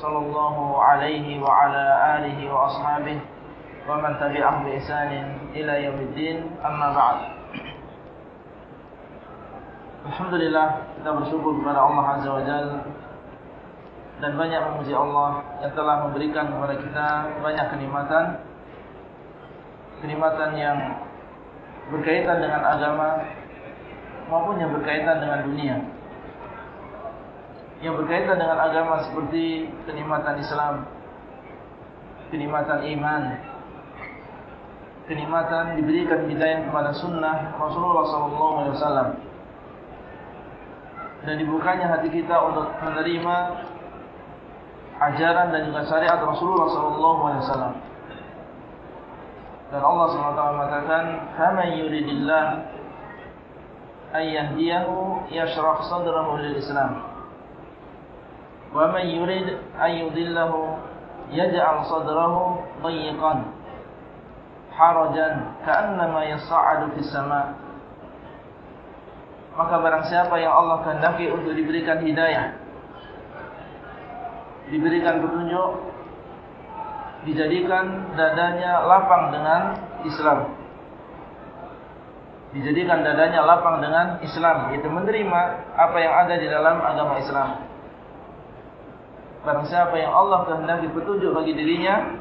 صلى الله عليه وعلى آله وأصحابه ومن تبعهم بإحسان إلى يوم الدين أما بعد Alhamdulillah kita bersyukur kepada Allah Azza wa Jal Dan banyak memuji Allah yang telah memberikan kepada kita banyak kenikmatan Kenikmatan yang berkaitan dengan agama Maupun yang berkaitan dengan dunia yang berkaitan dengan agama seperti kenikmatan Islam, kenikmatan iman, kenikmatan diberikan hidayah kepada sunnah Rasulullah SAW, dan dibukanya hati kita untuk menerima ajaran dan juga syariat Rasulullah SAW. Dan Allah SWT mengatakan, "Faman yuridillah ayyahdiyahu yashrah sadrahu lil Islam." ومن يريد أن يضله يجعل صدره ضيقا حرجا كأنما يصعد في السماء maka barang siapa yang Allah kehendaki untuk diberikan hidayah diberikan petunjuk dijadikan dadanya lapang dengan Islam dijadikan dadanya lapang dengan Islam itu menerima apa yang ada di dalam agama Islam Barang siapa yang Allah kehendaki petunjuk bagi dirinya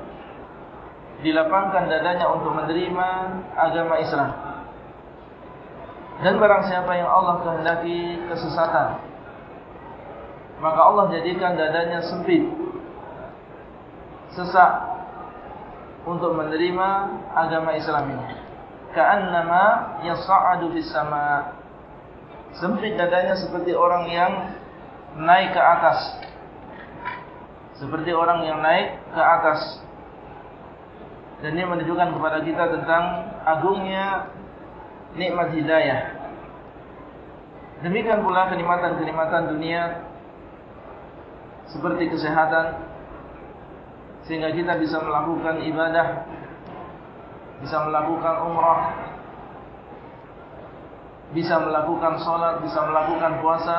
Dilapangkan dadanya untuk menerima agama Islam. Dan barang siapa yang Allah kehendaki kesesatan Maka Allah jadikan dadanya sempit Sesak Untuk menerima agama Islam ini. Ka'annama yasa'adu sama. Sempit dadanya seperti orang yang naik ke atas seperti orang yang naik ke atas. Dan ini menunjukkan kepada kita tentang agungnya nikmat hidayah. Demikian pula kenikmatan-kenikmatan dunia seperti kesehatan sehingga kita bisa melakukan ibadah bisa melakukan umrah bisa melakukan sholat bisa melakukan puasa.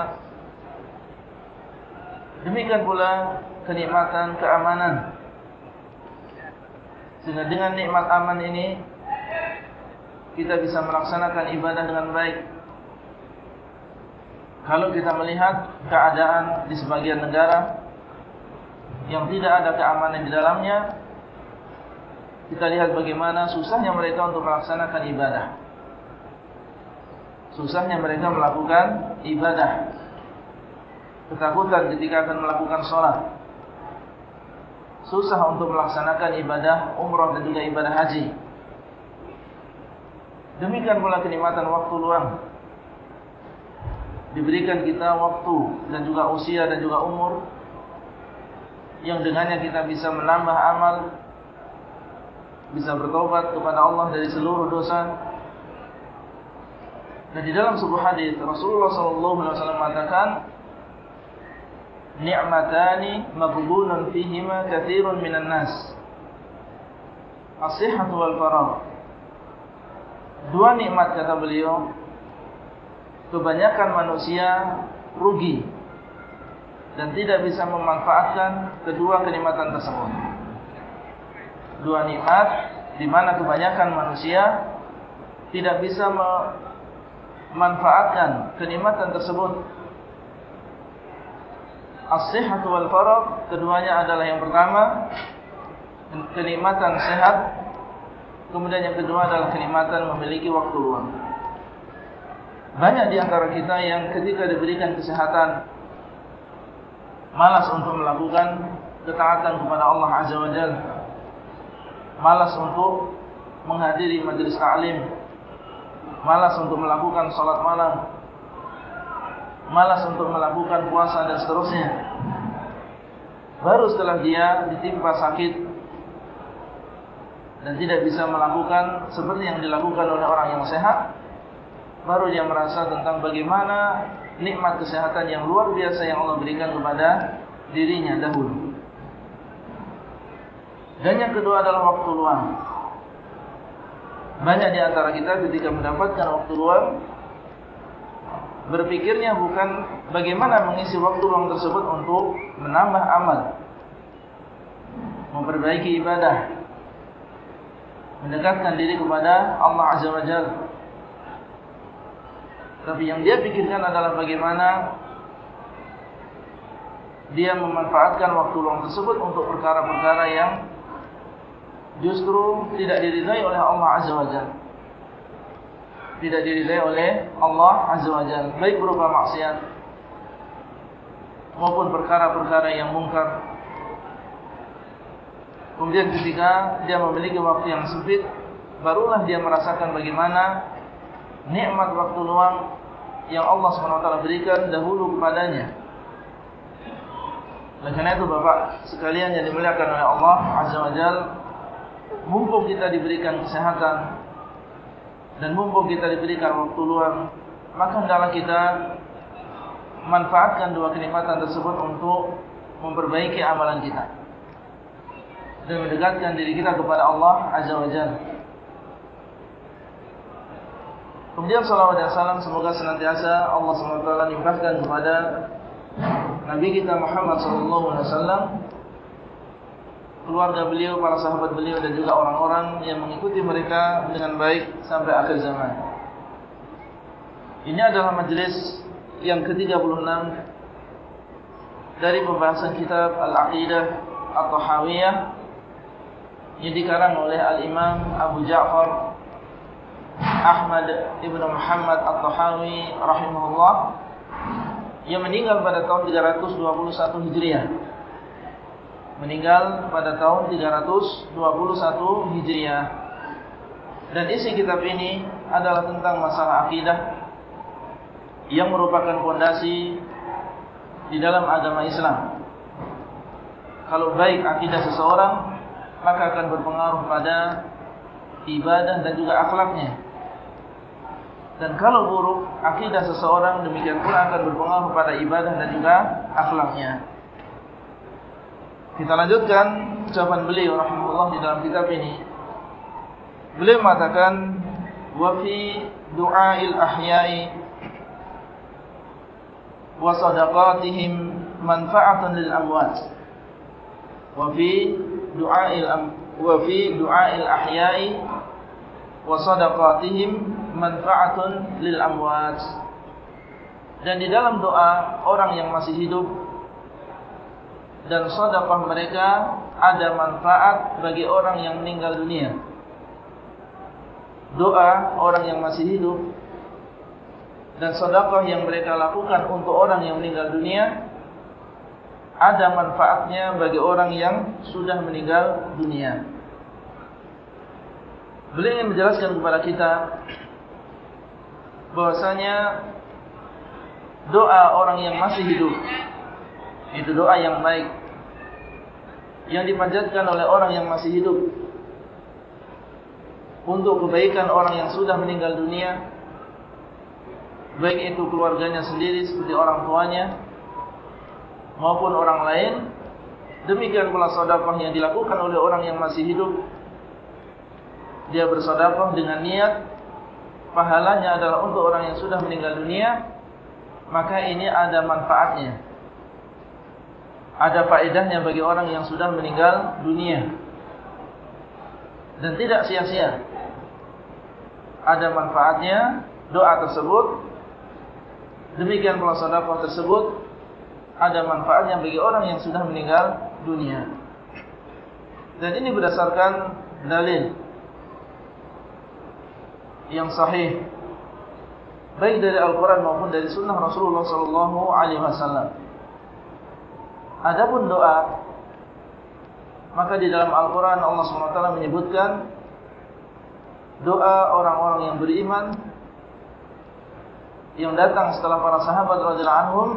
Demikian pula kenikmatan keamanan. Sehingga dengan nikmat aman ini kita bisa melaksanakan ibadah dengan baik. Kalau kita melihat keadaan di sebagian negara yang tidak ada keamanan di dalamnya, kita lihat bagaimana susahnya mereka untuk melaksanakan ibadah. Susahnya mereka melakukan ibadah. Ketakutan ketika akan melakukan sholat susah untuk melaksanakan ibadah umrah dan juga ibadah haji. Demikian pula kenikmatan waktu luang. Diberikan kita waktu dan juga usia dan juga umur yang dengannya kita bisa menambah amal, bisa bertobat kepada Allah dari seluruh dosa. Dan di dalam sebuah hadis Rasulullah SAW mengatakan, ni'matani maghbunun fihima katsirun minan nas. As-sihhatu wal faragh. Dua nikmat kata beliau kebanyakan manusia rugi dan tidak bisa memanfaatkan kedua kenikmatan tersebut. Dua nikmat di mana kebanyakan manusia tidak bisa memanfaatkan kenikmatan tersebut As-sihhatu wal faragh keduanya adalah yang pertama kenikmatan sehat kemudian yang kedua adalah kenikmatan memiliki waktu luang. Banyak di antara kita yang ketika diberikan kesehatan malas untuk melakukan ketaatan kepada Allah Azza wa Jalla. Malas untuk menghadiri majlis ta'lim. Malas untuk melakukan salat malam malas untuk melakukan puasa dan seterusnya. Baru setelah dia ditimpa sakit, dan tidak bisa melakukan seperti yang dilakukan oleh orang yang sehat, baru dia merasa tentang bagaimana nikmat kesehatan yang luar biasa yang Allah berikan kepada dirinya dahulu. Dan yang kedua adalah waktu luang. Banyak di antara kita ketika mendapatkan waktu luang, berpikirnya bukan bagaimana mengisi waktu luang tersebut untuk menambah amal, memperbaiki ibadah, mendekatkan diri kepada Allah Azza wa Jalla. Tapi yang dia pikirkan adalah bagaimana dia memanfaatkan waktu luang tersebut untuk perkara-perkara yang justru tidak diridai oleh Allah Azza wa Jalla. Tidak diridai oleh Allah Azza wa Jalla, baik berupa maksiat maupun perkara-perkara yang mungkar Kemudian ketika dia memiliki waktu yang sempit, barulah dia merasakan bagaimana nikmat waktu luang yang Allah SWT berikan dahulu kepadanya. Oleh karena itu Bapak sekalian yang dimuliakan oleh Allah Azza wa Jal, mumpung kita diberikan kesehatan dan mumpung kita diberikan waktu luang, maka hendaklah kita manfaatkan dua kenikmatan tersebut untuk memperbaiki amalan kita dan mendekatkan diri kita kepada Allah Azza wa Jalla. Kemudian salawat dan salam semoga senantiasa Allah SWT limpahkan kepada Nabi kita Muhammad SAW keluarga beliau, para sahabat beliau dan juga orang-orang yang mengikuti mereka dengan baik sampai akhir zaman. Ini adalah majlis yang ke-36 dari pembahasan kitab Al-Aqidah atau Hawiyah yang dikarang oleh Al-Imam Abu Ja'far Ahmad Ibn Muhammad At-Tahawi Rahimahullah yang meninggal pada tahun 321 Hijriah meninggal pada tahun 321 Hijriah dan isi kitab ini adalah tentang masalah akidah yang merupakan fondasi di dalam agama Islam kalau baik akidah seseorang maka akan berpengaruh pada ibadah dan juga akhlaknya. Dan kalau buruk, akidah seseorang demikian pula akan berpengaruh pada ibadah dan juga akhlaknya. Kita lanjutkan ucapan beliau rahimahullah di dalam kitab ini. Beliau mengatakan wa fi du'ail ahya'i wa sadaqatihim manfa'atan lil amwat. Wa fi du'ail wa fi du'ail ahya'i wa sadaqatihim manfa'atun lil amwat dan di dalam doa orang yang masih hidup dan sedekah mereka ada manfaat bagi orang yang meninggal dunia doa orang yang masih hidup dan sedekah yang mereka lakukan untuk orang yang meninggal dunia ada manfaatnya bagi orang yang sudah meninggal dunia. Beliau ingin menjelaskan kepada kita bahwasanya doa orang yang masih hidup itu doa yang baik yang dipanjatkan oleh orang yang masih hidup. Untuk kebaikan orang yang sudah meninggal dunia baik itu keluarganya sendiri seperti orang tuanya maupun orang lain demikian pula sedekah yang dilakukan oleh orang yang masih hidup. Dia bersedekah dengan niat pahalanya adalah untuk orang yang sudah meninggal dunia maka ini ada manfaatnya ada faedahnya bagi orang yang sudah meninggal dunia. Dan tidak sia-sia. Ada manfaatnya doa tersebut. Demikian pula sedekah tersebut. Ada manfaatnya bagi orang yang sudah meninggal dunia. Dan ini berdasarkan dalil yang sahih. Baik dari Al-Quran maupun dari Sunnah Rasulullah Sallallahu Alaihi Wasallam. Adapun doa, maka di dalam Al-Quran Allah SWT menyebutkan doa orang-orang yang beriman yang datang setelah para sahabat radhiyallahu anhum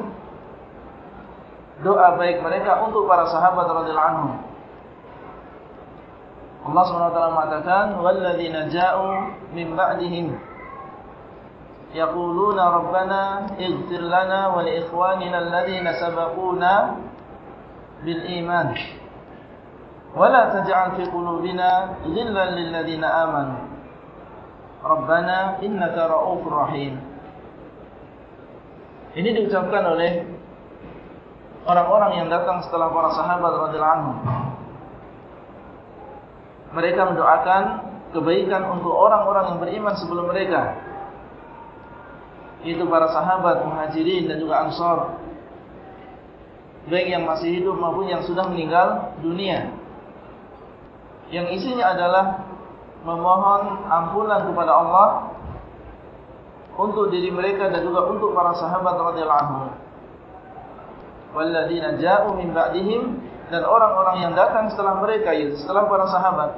doa baik mereka untuk para sahabat radhiyallahu anhum. Allah SWT mengatakan walladzina ja'u min ba'dihim yaquluna rabbana ighfir lana wa li ikhwanina alladhina sabaquna la taj'al fi qulubina ghillan lil ladzina amanu rabbana innaka ra'ufur rahim Ini diucapkan oleh orang-orang yang datang setelah para sahabat radhiyallahu anhum mereka mendoakan kebaikan untuk orang-orang yang beriman sebelum mereka. Itu para sahabat, muhajirin dan juga ansar. Baik yang masih hidup maupun yang sudah meninggal dunia. Yang isinya adalah memohon ampunan kepada Allah untuk diri mereka dan juga untuk para sahabat radhiyallahu anhum. Walladzina ja'u min ba'dihim dan orang-orang yang datang setelah mereka yaitu setelah para sahabat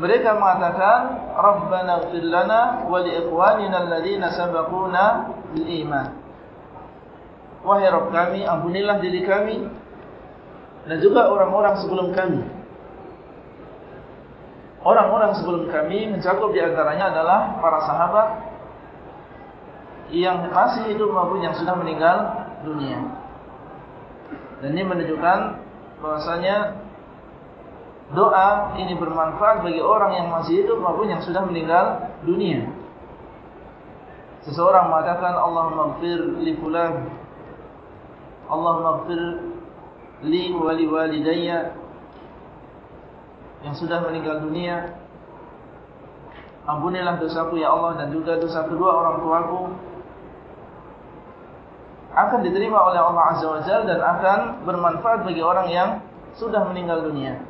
mereka mengatakan rabbana ighfir lana wa li ikhwanina alladhina sabaquna bil iman wahai rabb kami ampunilah diri kami dan juga orang-orang sebelum kami. Orang-orang sebelum kami mencakup di antaranya adalah para sahabat yang masih hidup maupun yang sudah meninggal dunia. Dan ini menunjukkan bahwasanya doa ini bermanfaat bagi orang yang masih hidup maupun yang sudah meninggal dunia. Seseorang mengatakan Allahumma gfir li fulan Allahumma gfir li wali walidayya yang sudah meninggal dunia Ampunilah dosaku ya Allah dan juga dosa kedua orang tuaku akan diterima oleh Allah Azza wa Jal dan akan bermanfaat bagi orang yang sudah meninggal dunia.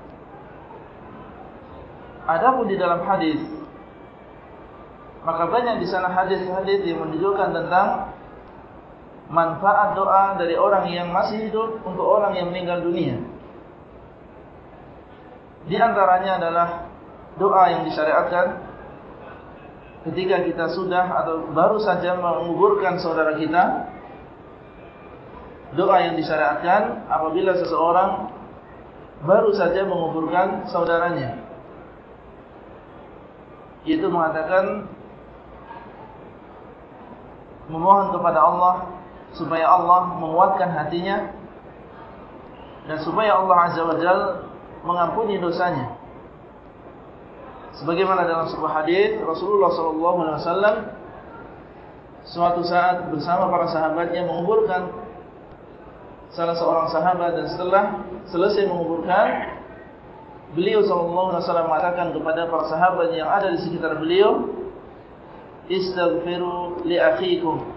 Adapun di dalam hadis, maka banyak di sana hadis-hadis yang menunjukkan tentang manfaat doa dari orang yang masih hidup untuk orang yang meninggal dunia. Di antaranya adalah doa yang disyariatkan ketika kita sudah atau baru saja menguburkan saudara kita doa yang disyariatkan apabila seseorang baru saja menguburkan saudaranya. Yaitu mengatakan memohon kepada Allah supaya Allah menguatkan hatinya dan supaya Allah Azza wa Jal mengampuni dosanya. Sebagaimana dalam sebuah hadis Rasulullah SAW suatu saat bersama para sahabatnya menguburkan salah seorang sahabat dan setelah selesai menguburkan beliau sallallahu alaihi wasallam mengatakan kepada para sahabat yang ada di sekitar beliau istaghfiru li akhikum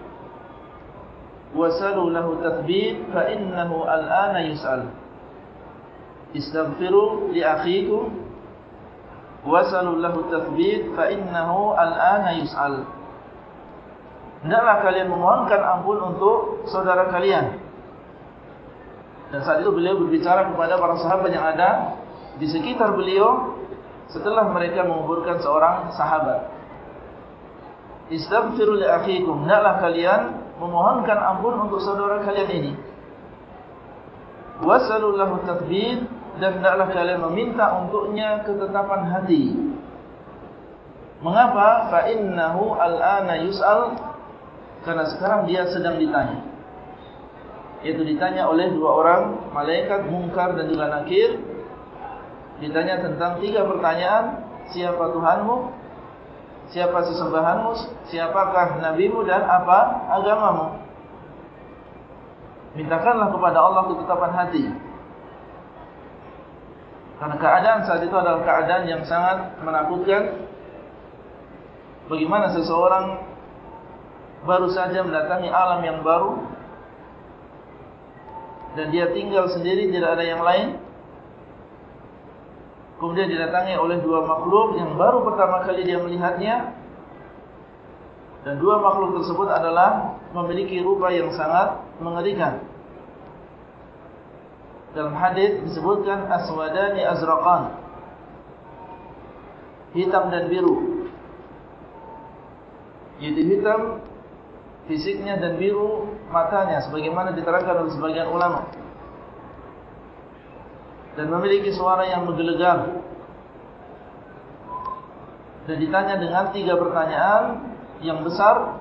wasalu lahu tathbit fa innahu al'ana yus'al. Istaghfiru li akhikum. Wasalu lahu tathbit fa innahu al'ana yus'al. Hendaklah kalian memohonkan ampun untuk saudara kalian. Dan saat itu beliau berbicara kepada para sahabat yang ada di sekitar beliau setelah mereka menguburkan seorang sahabat. Istaghfiru li akhikum, hendaklah kalian memohonkan ampun untuk saudara kalian ini. Wasalu lahu tathbit dan hendaklah kalian meminta untuknya ketetapan hati. Mengapa? Fa innahu al-ana yus'al karena sekarang dia sedang ditanya yaitu ditanya oleh dua orang malaikat mungkar dan juga nakir ditanya tentang tiga pertanyaan siapa Tuhanmu siapa sesembahanmu siapakah nabimu dan apa agamamu? Mintakanlah kepada Allah ketetapan hati. Karena keadaan saat itu adalah keadaan yang sangat menakutkan. Bagaimana seseorang baru saja mendatangi alam yang baru dan dia tinggal sendiri tidak ada yang lain kemudian didatangi oleh dua makhluk. Yang baru pertama kali dia melihatnya. Dan dua makhluk tersebut adalah memiliki rupa yang sangat mengerikan. Dalam hadis disebutkan aswadani azraqan. Hitam dan biru. Yaitu hitam fisiknya dan biru matanya sebagaimana diterangkan oleh sebagian ulama dan memiliki suara yang menggelegar. Dan ditanya dengan tiga pertanyaan yang besar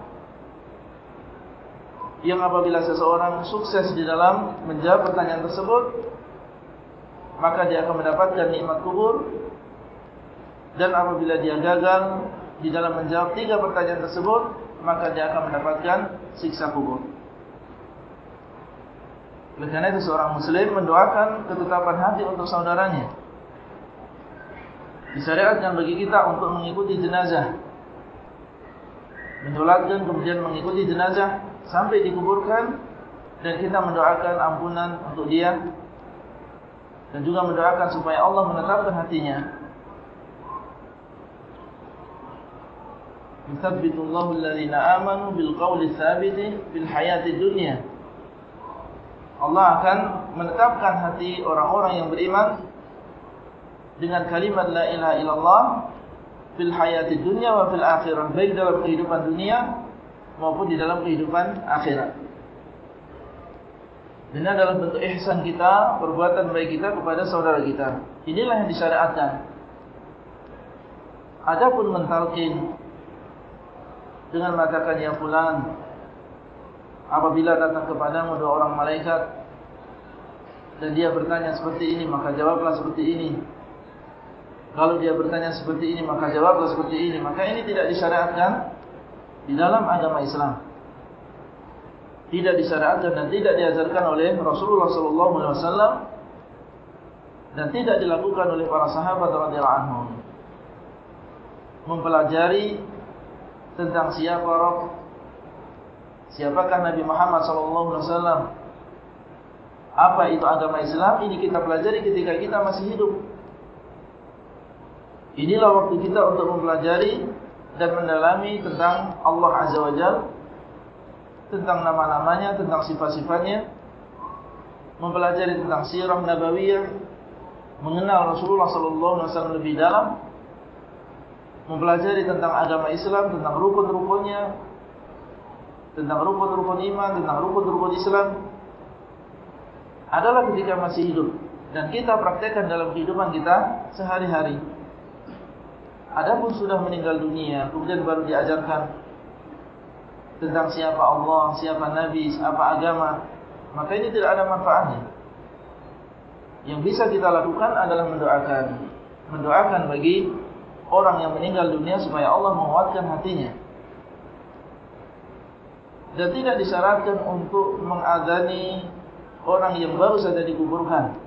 yang apabila seseorang sukses di dalam menjawab pertanyaan tersebut maka dia akan mendapatkan nikmat kubur. Dan apabila dia gagal di dalam menjawab tiga pertanyaan tersebut maka dia akan mendapatkan siksa kubur oleh karena itu seorang muslim mendoakan ketetapan hati untuk saudaranya disyariatkan bagi kita untuk mengikuti jenazah menyolatkan kemudian mengikuti jenazah sampai dikuburkan dan kita mendoakan ampunan untuk dia dan juga mendoakan supaya Allah menetapkan hatinya. Yuthabbitullahu alladhina amanu bil qawli tsabiti fil hayati dunya. Allah akan menetapkan hati orang-orang yang beriman dengan kalimat la ilaha illallah fil hayati dunya wa fil akhirah baik dalam kehidupan dunia maupun di dalam kehidupan akhirat. Ini adalah bentuk ihsan kita, perbuatan baik kita kepada saudara kita. Inilah yang disyariatkan. Adapun mentalkin dengan mengatakan ya fulan apabila datang kepadamu dua orang malaikat dan dia bertanya seperti ini maka jawablah seperti ini. Kalau dia bertanya seperti ini maka jawablah seperti ini. Maka ini tidak disyariatkan di dalam agama Islam tidak disyariatkan dan tidak diajarkan oleh Rasulullah SAW dan tidak dilakukan oleh para sahabat radhiyallahu anhum mempelajari tentang siapa Rabb siapakah Nabi Muhammad SAW apa itu agama Islam? Ini kita pelajari ketika kita masih hidup. Inilah waktu kita untuk mempelajari dan mendalami tentang Allah Azza wa Jal tentang nama-namanya, tentang sifat-sifatnya mempelajari tentang sirah nabawiyah mengenal Rasulullah wasallam lebih dalam mempelajari tentang agama Islam, tentang rukun-rukunnya tentang rukun-rukun iman, tentang rukun-rukun Islam adalah ketika masih hidup dan kita praktekkan dalam kehidupan kita sehari-hari Adapun sudah meninggal dunia, kemudian baru diajarkan tentang siapa Allah, siapa Nabi, siapa agama, maka ini tidak ada manfaatnya. Yang bisa kita lakukan adalah mendoakan, mendoakan bagi orang yang meninggal dunia supaya Allah menguatkan hatinya. Dan tidak disyaratkan untuk mengadani orang yang baru saja dikuburkan.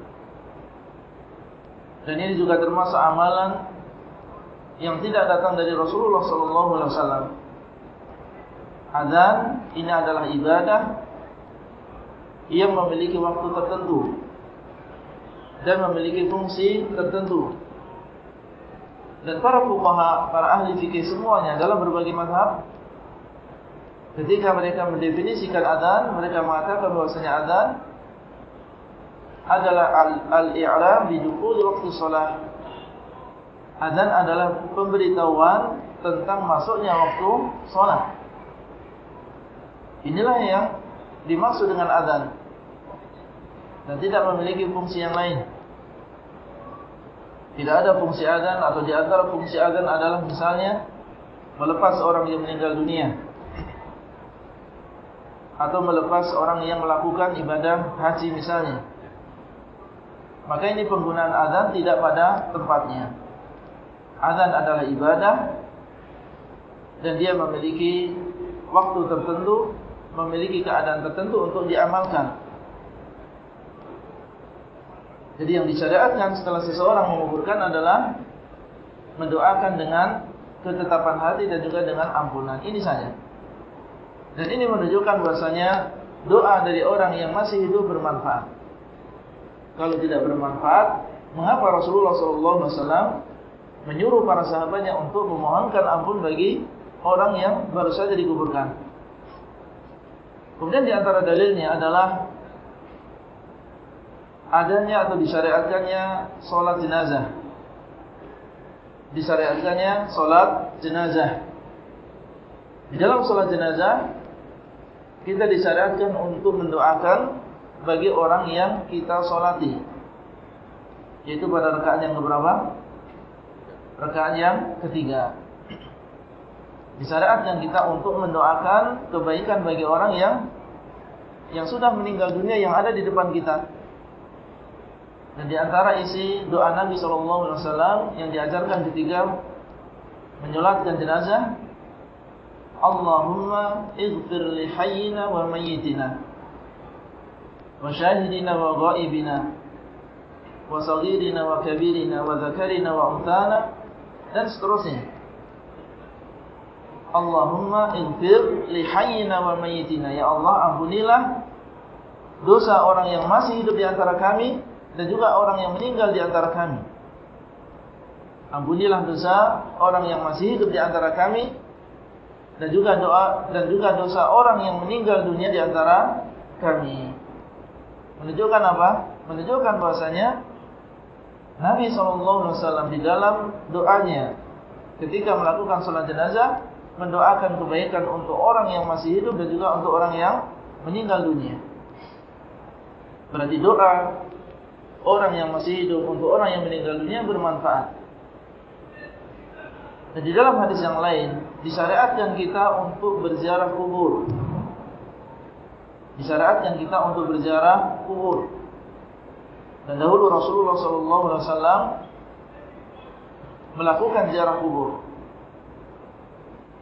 Dan ini juga termasuk amalan yang tidak datang dari Rasulullah sallallahu alaihi wasallam. Azan ini adalah ibadah yang memiliki waktu tertentu dan memiliki fungsi tertentu. Dan para fuqaha, para ahli fikih semuanya dalam berbagai mazhab ketika mereka mendefinisikan azan, mereka mengatakan bahwasanya azan adalah al-i'lam bi dukhul waktu salat Azan adalah pemberitahuan tentang masuknya waktu sholat. Inilah yang dimaksud dengan azan. Dan tidak memiliki fungsi yang lain. Tidak ada fungsi azan atau di antara fungsi azan adalah misalnya melepas orang yang meninggal dunia. Atau melepas orang yang melakukan ibadah haji misalnya. Maka ini penggunaan azan tidak pada tempatnya. Azan adalah ibadah dan dia memiliki waktu tertentu, memiliki keadaan tertentu untuk diamalkan. Jadi yang disyariatkan setelah seseorang menguburkan adalah mendoakan dengan ketetapan hati dan juga dengan ampunan. Ini saja. Dan ini menunjukkan bahasanya doa dari orang yang masih hidup bermanfaat. Kalau tidak bermanfaat, mengapa Rasulullah SAW menyuruh para sahabatnya untuk memohonkan ampun bagi orang yang baru saja dikuburkan. Kemudian di antara dalilnya adalah adanya atau disyariatkannya solat jenazah. Disyariatkannya solat jenazah. Di dalam solat jenazah kita disyariatkan untuk mendoakan bagi orang yang kita solati. Yaitu pada rakaat yang keberapa? rakaat yang ketiga. Disyariatkan kita untuk mendoakan kebaikan bagi orang yang yang sudah meninggal dunia yang ada di depan kita. Dan di antara isi doa Nabi SAW yang diajarkan ketika menyolatkan jenazah, Allahumma ighfir li hayyina wa mayyitina wa syahidina wa ghaibina wa saghirina wa kabirina wa zakarina wa untana dan seterusnya. Allahumma ighfir li hayyina wa mayyitina ya Allah ampunilah dosa orang yang masih hidup di antara kami dan juga orang yang meninggal di antara kami ampunilah dosa orang yang masih hidup di antara kami dan juga doa dan juga dosa orang yang meninggal dunia di antara kami menunjukkan apa menunjukkan bahasanya Nabi SAW di dalam doanya ketika melakukan salat jenazah mendoakan kebaikan untuk orang yang masih hidup dan juga untuk orang yang meninggal dunia. Berarti doa orang yang masih hidup untuk orang yang meninggal dunia bermanfaat. Dan di dalam hadis yang lain disyariatkan kita untuk berziarah kubur. Disyariatkan kita untuk berziarah kubur. Dan dahulu Rasulullah SAW melakukan ziarah kubur.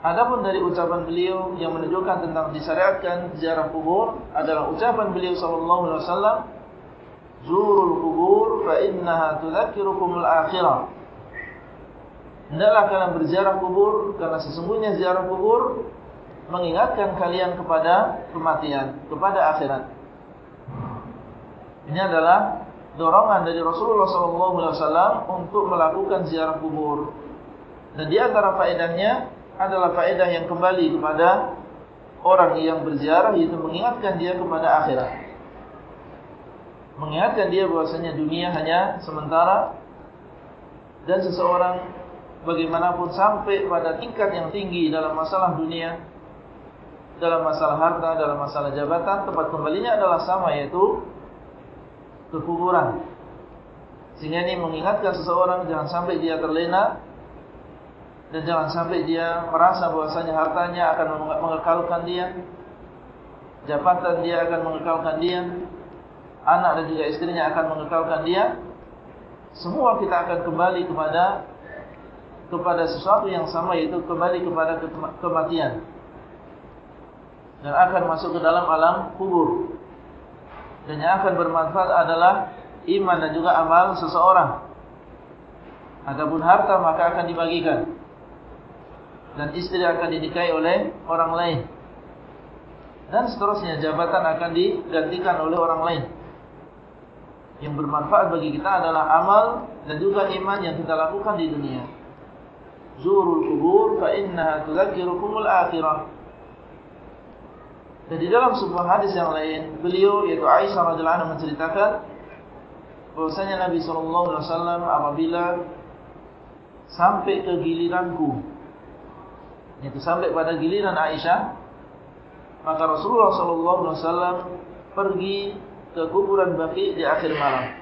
Adapun dari ucapan beliau yang menunjukkan tentang disyariatkan ziarah kubur adalah ucapan beliau sallallahu alaihi wasallam zurul kubur fa innaha tudzakirukum al-akhirah. Hendaklah kalian berziarah kubur karena sesungguhnya ziarah kubur mengingatkan kalian kepada kematian, kepada akhirat. Ini adalah dorongan dari Rasulullah wasallam untuk melakukan ziarah kubur. Dan di antara faedahnya adalah faedah yang kembali kepada orang yang berziarah yaitu mengingatkan dia kepada akhirat. Mengingatkan dia bahwasanya dunia hanya sementara dan seseorang bagaimanapun sampai pada tingkat yang tinggi dalam masalah dunia, dalam masalah harta, dalam masalah jabatan, tempat kembalinya adalah sama yaitu kekuburan. Sehingga ini mengingatkan seseorang jangan sampai dia terlena dan jangan sampai dia merasa bahwasanya hartanya akan mengekalkan dia jabatan dia akan mengekalkan dia anak dan juga istrinya akan mengekalkan dia semua kita akan kembali kepada kepada sesuatu yang sama yaitu kembali kepada kematian dan akan masuk ke dalam alam kubur dan yang akan bermanfaat adalah iman dan juga amal seseorang adapun harta maka akan dibagikan dan istri akan dinikahi oleh orang lain. Dan seterusnya jabatan akan digantikan oleh orang lain. Yang bermanfaat bagi kita adalah amal dan juga iman yang kita lakukan di dunia. Zurul kubur fa innaha tudzakirukumul akhirah. Dan di dalam sebuah hadis yang lain, beliau yaitu Aisyah radhiyallahu anha menceritakan bahwasanya Nabi sallallahu alaihi wasallam apabila sampai ke giliranku itu sampai pada giliran Aisyah maka Rasulullah sallallahu alaihi wasallam pergi ke kuburan Baqi di akhir malam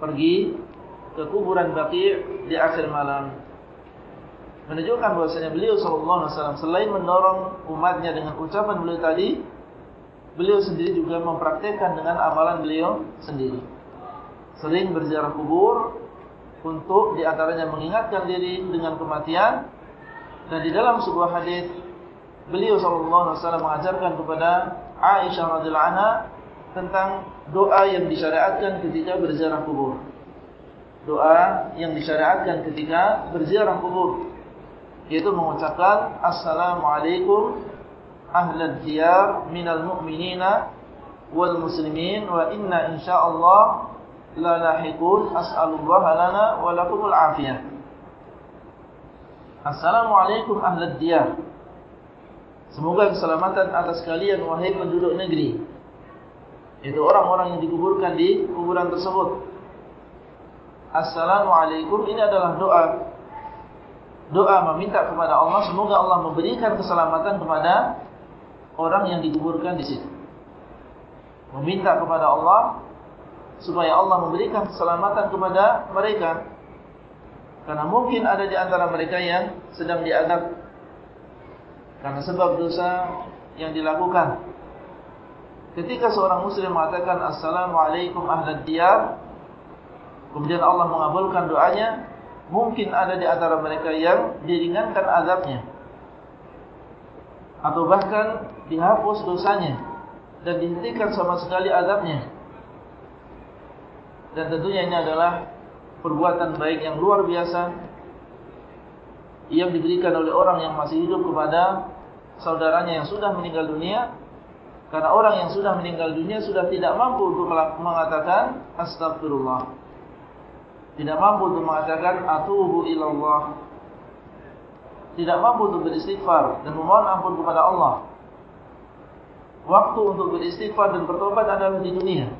pergi ke kuburan Baqi di akhir malam menunjukkan bahwasanya beliau sallallahu alaihi wasallam selain mendorong umatnya dengan ucapan beliau tadi beliau sendiri juga mempraktikkan dengan amalan beliau sendiri sering berziarah kubur untuk diantaranya mengingatkan diri dengan kematian dan di dalam sebuah hadis beliau sallallahu alaihi wasallam mengajarkan kepada Aisyah radhiyallahu anha tentang doa yang disyariatkan ketika berziarah kubur. Doa yang disyariatkan ketika berziarah kubur yaitu mengucapkan assalamualaikum ahlal diyar minal mu'minina wal muslimin wa inna insyaallah la lahiqun as'alullaha lana wa lakumul afiyah. Assalamualaikum ahlad diyar Semoga keselamatan atas kalian wahai penduduk negeri. Itu orang-orang yang dikuburkan di kuburan tersebut. Assalamualaikum ini adalah doa Doa meminta kepada Allah Semoga Allah memberikan keselamatan kepada Orang yang dikuburkan di situ Meminta kepada Allah Supaya Allah memberikan keselamatan kepada mereka karena mungkin ada di antara mereka yang sedang diadab Karena sebab dosa yang dilakukan. Ketika seorang muslim mengatakan Assalamualaikum ahlad diyar Kemudian Allah mengabulkan doanya Mungkin ada di antara mereka yang diringankan azabnya. Atau bahkan dihapus dosanya Dan dihentikan sama sekali azabnya. Dan tentunya ini adalah perbuatan baik yang luar biasa Yang diberikan oleh orang yang masih hidup kepada saudaranya yang sudah meninggal dunia. Karena orang yang sudah meninggal dunia sudah tidak mampu untuk mengatakan astagfirullah. Tidak mampu untuk mengatakan atubu ilallah. Tidak mampu untuk beristighfar dan memohon ampun kepada Allah. Waktu untuk beristighfar dan bertobat adalah di dunia.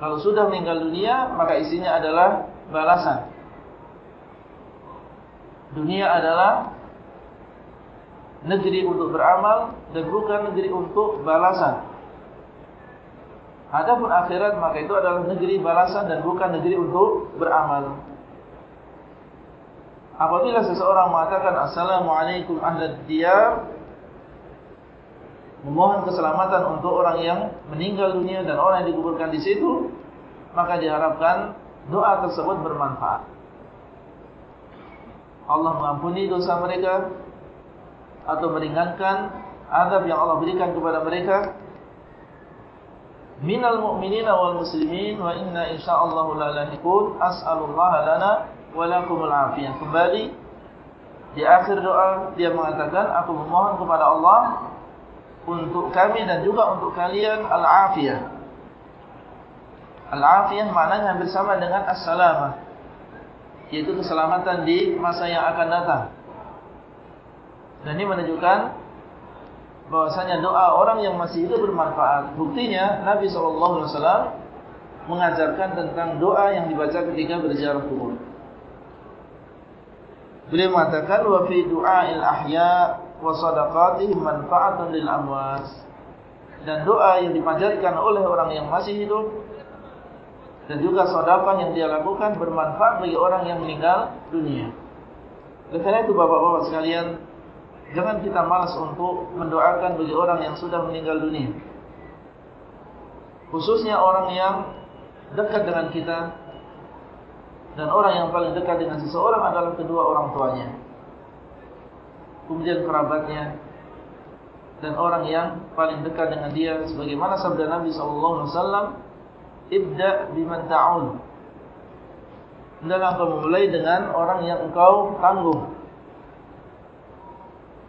Kalau sudah meninggal dunia, maka isinya adalah balasan. Dunia adalah negeri untuk beramal dan bukan negeri untuk balasan. Adapun akhirat maka itu adalah negeri balasan dan bukan negeri untuk beramal. Apabila seseorang mengatakan Assalamualaikum ahlad diyar Memohon keselamatan untuk orang yang meninggal dunia dan orang yang dikuburkan di situ Maka diharapkan doa tersebut bermanfaat Allah mengampuni dosa mereka atau meringankan azab yang Allah berikan kepada mereka minal mu'minina wal muslimin wa inna insyaallah la lahiqun as'alullah lana wa lakumul afiyah. Kembali di akhir doa dia mengatakan aku memohon kepada Allah untuk kami dan juga untuk kalian al-afiyah. Al-afiyah maknanya hampir sama dengan as-salamah yaitu keselamatan di masa yang akan datang. Dan ini menunjukkan bahwasanya doa orang yang masih hidup bermanfaat. Buktinya Nabi SAW mengajarkan tentang doa yang dibaca ketika berziarah kubur. Beliau mengatakan wa fi du'ail ahya wa sadaqatihim manfa'atun lil amwas. Dan doa yang dipanjatkan oleh orang yang masih hidup dan juga sedekah yang dia lakukan bermanfaat bagi orang yang meninggal dunia. Oleh karena itu Bapak-bapak sekalian, Jangan kita malas untuk mendoakan bagi orang yang sudah meninggal dunia. Khususnya orang yang dekat dengan kita. Dan orang yang paling dekat dengan seseorang adalah kedua orang tuanya. Kemudian kerabatnya. Dan orang yang paling dekat dengan dia. Sebagaimana sabda Nabi SAW. Ibda biman ta'un. Dan engkau memulai dengan orang yang engkau tanggung.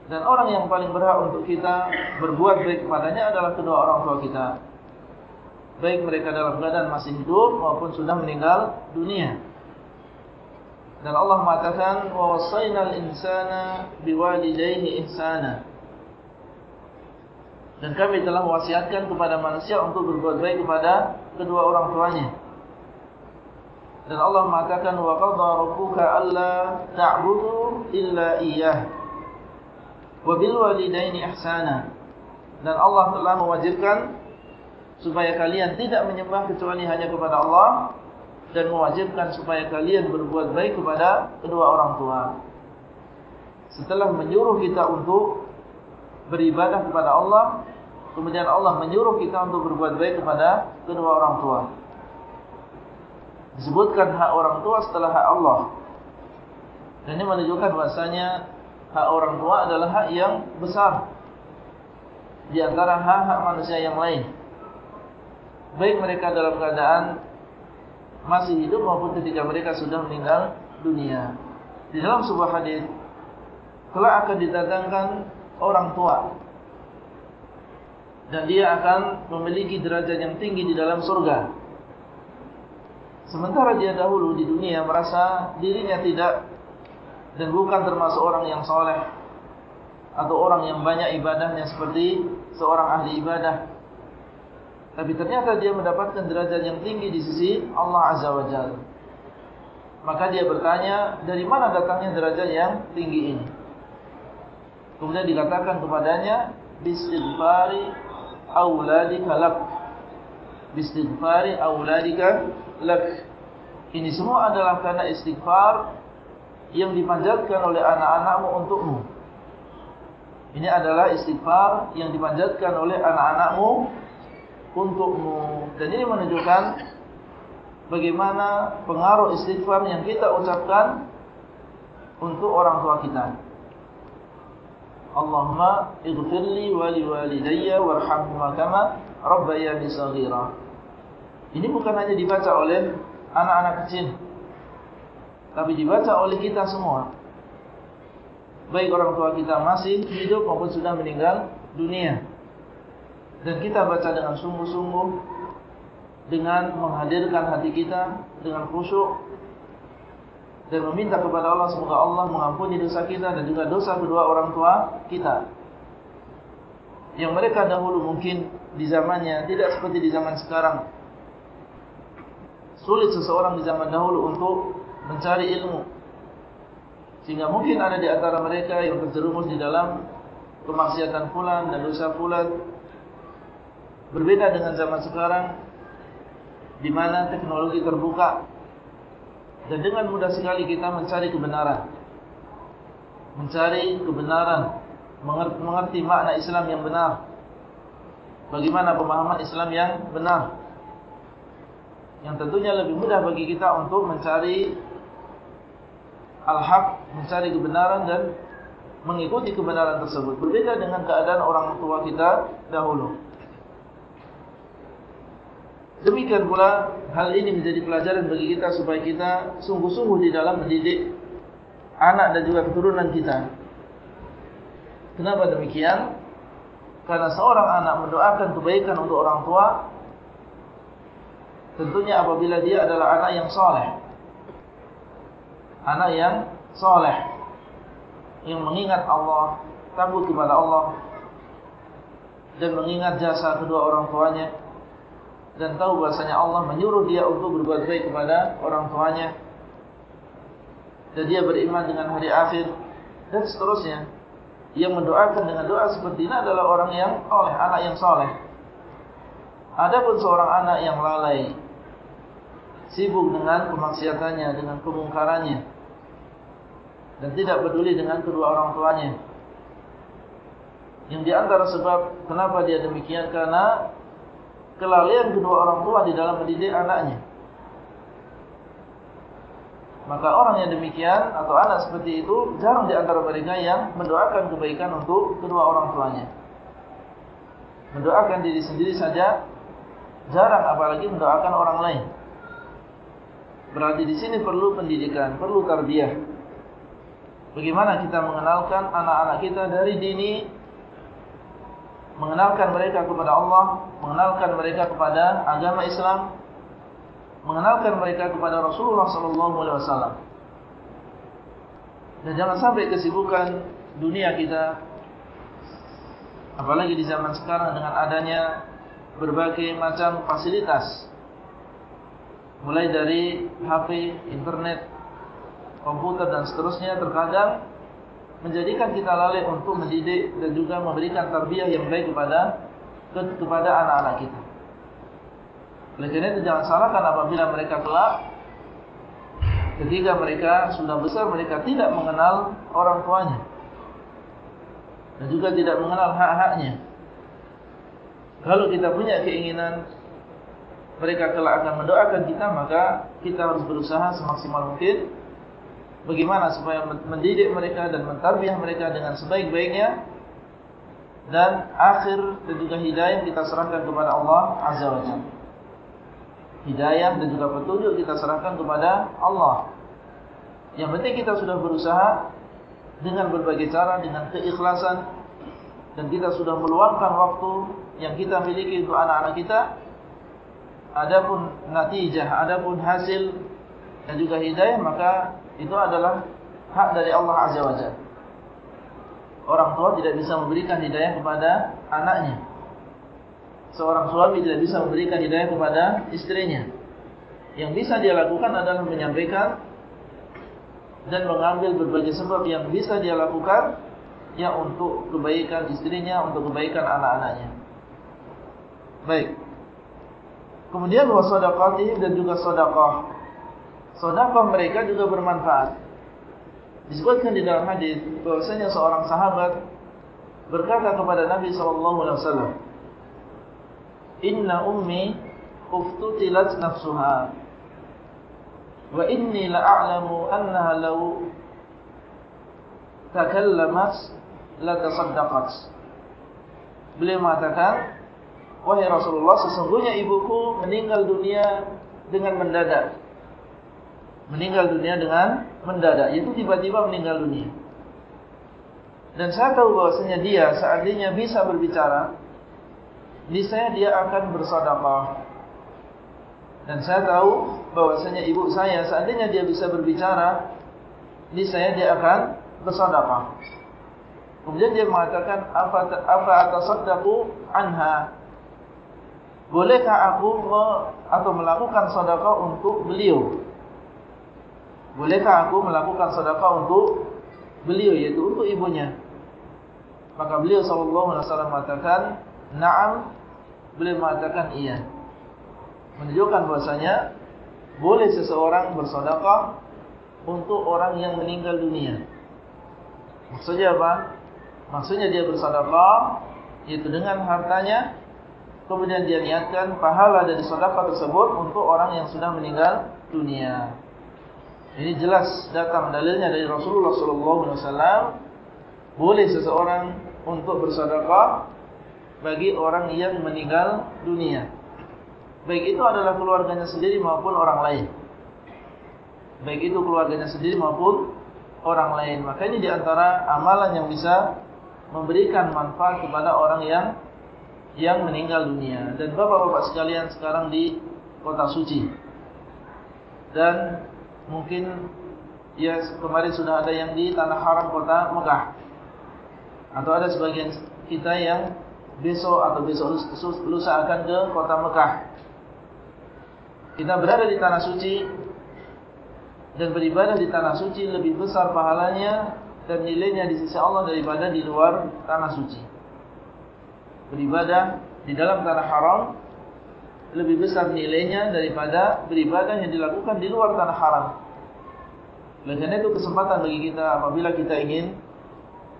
Dan orang yang paling berhak untuk kita berbuat baik kepadanya adalah kedua orang tua kita. Baik mereka dalam keadaan masih hidup maupun sudah meninggal dunia. Dan Allah mengatakan wasainal insana biwalidayhi ihsana. Dan kami telah wasiatkan kepada manusia untuk berbuat baik kepada kedua orang tuanya. Dan Allah mengatakan wa qadara rabbuka alla ta'budu illa wabil walidaini ihsana. Dan Allah telah mewajibkan supaya kalian tidak menyembah kecuali hanya kepada Allah dan mewajibkan supaya kalian berbuat baik kepada kedua orang tua. Setelah menyuruh kita untuk beribadah kepada Allah kemudian Allah menyuruh kita untuk berbuat baik kepada kedua orang tua. Disebutkan hak orang tua setelah hak Allah. Dan ini menunjukkan bahasanya hak orang tua adalah hak yang besar di antara hak-hak manusia yang lain. Baik mereka dalam keadaan masih hidup maupun ketika mereka sudah meninggal dunia. Di dalam sebuah hadis telah akan didatangkan orang tua dan dia akan memiliki derajat yang tinggi di dalam surga. Sementara dia dahulu di dunia merasa dirinya tidak dan bukan termasuk orang yang soleh atau orang yang banyak ibadahnya seperti seorang ahli ibadah. Tapi ternyata dia mendapatkan derajat yang tinggi di sisi Allah Azza wa Jalla. Maka dia bertanya, dari mana datangnya derajat yang tinggi ini? Kemudian dikatakan kepadanya, Bistighfari awladika lak. Bistighfari awladika lak. Ini semua adalah karena istighfar yang dipanjatkan oleh anak-anakmu untukmu. Ini adalah istighfar yang dipanjatkan oleh anak-anakmu untukmu. Dan ini menunjukkan bagaimana pengaruh istighfar yang kita ucapkan untuk orang tua kita. Allahumma ighfirli wa liwalidayya warhamhuma kama rabbayani saghira. Ini bukan hanya dibaca oleh anak-anak kecil. Tapi dibaca oleh kita semua. Baik orang tua kita masih hidup maupun sudah meninggal dunia. Dan kita baca dengan sungguh-sungguh dengan menghadirkan hati kita dengan khusyuk dan meminta kepada Allah semoga Allah mengampuni dosa kita dan juga dosa kedua orang tua kita. Yang mereka dahulu mungkin di zamannya tidak seperti di zaman sekarang. Sulit seseorang di zaman dahulu untuk mencari ilmu. Sehingga mungkin ada di antara mereka yang terjerumus di dalam kemaksiatan fulan dan dosa fulan. Berbeda dengan zaman sekarang di mana teknologi terbuka dan dengan mudah sekali kita mencari kebenaran Mencari kebenaran Mengerti makna Islam yang benar Bagaimana pemahaman Islam yang benar Yang tentunya lebih mudah bagi kita untuk mencari Al-Haq Mencari kebenaran dan Mengikuti kebenaran tersebut Berbeda dengan keadaan orang tua kita dahulu Demikian pula hal ini menjadi pelajaran bagi kita supaya kita sungguh-sungguh di dalam mendidik anak dan juga keturunan kita. Kenapa demikian? Karena seorang anak mendoakan kebaikan untuk orang tua tentunya apabila dia adalah anak yang soleh. Anak yang soleh. Yang mengingat Allah, takut kepada Allah. Dan mengingat jasa kedua orang tuanya. Dan tahu bahasanya Allah menyuruh dia untuk berbuat baik kepada orang tuanya. Dan dia beriman dengan hari akhir. Dan seterusnya. Yang mendoakan dengan doa seperti ini adalah orang yang oleh anak yang soleh. Adapun seorang anak yang lalai sibuk dengan kemaksiatannya dengan kemungkarannya dan tidak peduli dengan kedua orang tuanya yang diantara sebab kenapa dia demikian karena kelalaian kedua orang tua di dalam mendidik anaknya. Maka orang yang demikian atau anak seperti itu jarang di antara mereka yang mendoakan kebaikan untuk kedua orang tuanya. Mendoakan diri sendiri saja jarang apalagi mendoakan orang lain. Berarti di sini perlu pendidikan, perlu tarbiyah. Bagaimana kita mengenalkan anak-anak kita dari dini mengenalkan mereka kepada Allah, mengenalkan mereka kepada agama Islam, mengenalkan mereka kepada Rasulullah wasallam. Dan jangan sampai kesibukan dunia kita apalagi di zaman sekarang dengan adanya berbagai macam fasilitas mulai dari HP, internet, komputer dan seterusnya terkadang menjadikan kita lalai untuk mendidik dan juga memberikan tarbiyah yang baik kepada kepada anak-anak kita. Oleh karena itu jangan salahkan apabila mereka kelak ketika mereka sudah besar mereka tidak mengenal orang tuanya dan juga tidak mengenal hak-haknya. Kalau kita punya keinginan mereka kelak akan mendoakan kita maka kita harus berusaha semaksimal mungkin bagaimana supaya mendidik mereka dan mentarbiah mereka dengan sebaik-baiknya dan akhir dan juga hidayah kita serahkan kepada Allah Azza wa Jalla. Hidayah dan juga petunjuk kita serahkan kepada Allah. Yang penting kita sudah berusaha dengan berbagai cara, dengan keikhlasan dan kita sudah meluangkan waktu yang kita miliki untuk anak-anak kita. Adapun natijah, adapun hasil dan juga hidayah maka itu adalah hak dari Allah Azza wa Jalla. Orang tua tidak bisa memberikan hidayah kepada anaknya. Seorang suami tidak bisa memberikan hidayah kepada istrinya. Yang bisa dia lakukan adalah menyampaikan dan mengambil berbagai sebab yang bisa dia lakukan ya untuk kebaikan istrinya, untuk kebaikan anak-anaknya. Baik. Kemudian wasadaqati dan juga sedekah sedekah mereka juga bermanfaat. Disebutkan di dalam hadis bahwasanya seorang sahabat berkata kepada Nabi sallallahu alaihi wasallam, "Inna ummi uftutilat nafsuha wa inni la'alamu annaha law takallamat la tasaddaqat." Beliau mengatakan, "Wahai Rasulullah, sesungguhnya ibuku meninggal dunia dengan mendadak." Meninggal dunia dengan mendadak, itu tiba-tiba meninggal dunia. Dan saya tahu bahwasanya dia seandainya bisa berbicara, niscaya dia akan bersedekah. Dan saya tahu bahwasanya ibu saya seandainya dia bisa berbicara, niscaya dia akan bersedekah. Kemudian dia mengatakan apa apa atasaddaqu anha? Bolehkah aku atau melakukan sedekah untuk beliau? Bolehkah aku melakukan sedekah untuk beliau yaitu untuk ibunya? Maka beliau sallallahu alaihi wasallam mengatakan, "Na'am." Beliau mengatakan iya. Menunjukkan bahasanya boleh seseorang bersedekah untuk orang yang meninggal dunia. Maksudnya apa? Maksudnya dia bersedekah yaitu dengan hartanya kemudian dia niatkan pahala dari sedekah tersebut untuk orang yang sudah meninggal dunia. Ini jelas datang dalilnya dari Rasulullah wasallam boleh seseorang untuk bersedekah bagi orang yang meninggal dunia. Baik itu adalah keluarganya sendiri maupun orang lain. Baik itu keluarganya sendiri maupun orang lain. Maka ini diantara amalan yang bisa memberikan manfaat kepada orang yang yang meninggal dunia. Dan bapak-bapak sekalian sekarang di kota suci. Dan mungkin ya kemarin sudah ada yang di tanah haram kota Mekah. Atau ada sebagian kita yang besok atau besok lusa akan ke kota Mekah. Kita berada di tanah suci dan beribadah di tanah suci lebih besar pahalanya dan nilainya di sisi Allah daripada di luar tanah suci. Beribadah di dalam tanah haram lebih besar nilainya daripada beribadah yang dilakukan di luar tanah haram. Karena itu kesempatan bagi kita apabila kita ingin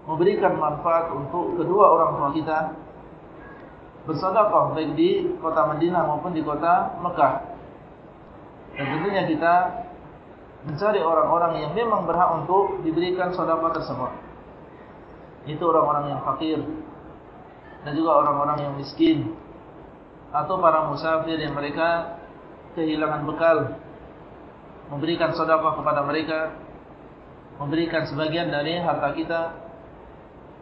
memberikan manfaat untuk kedua orang tua kita bersedekah baik di kota Madinah maupun di kota Mekah. Dan tentunya kita mencari orang-orang yang memang berhak untuk diberikan sedekah tersebut. Itu orang-orang yang fakir dan juga orang-orang yang miskin atau para musafir yang mereka kehilangan bekal memberikan sedekah kepada mereka memberikan sebagian dari harta kita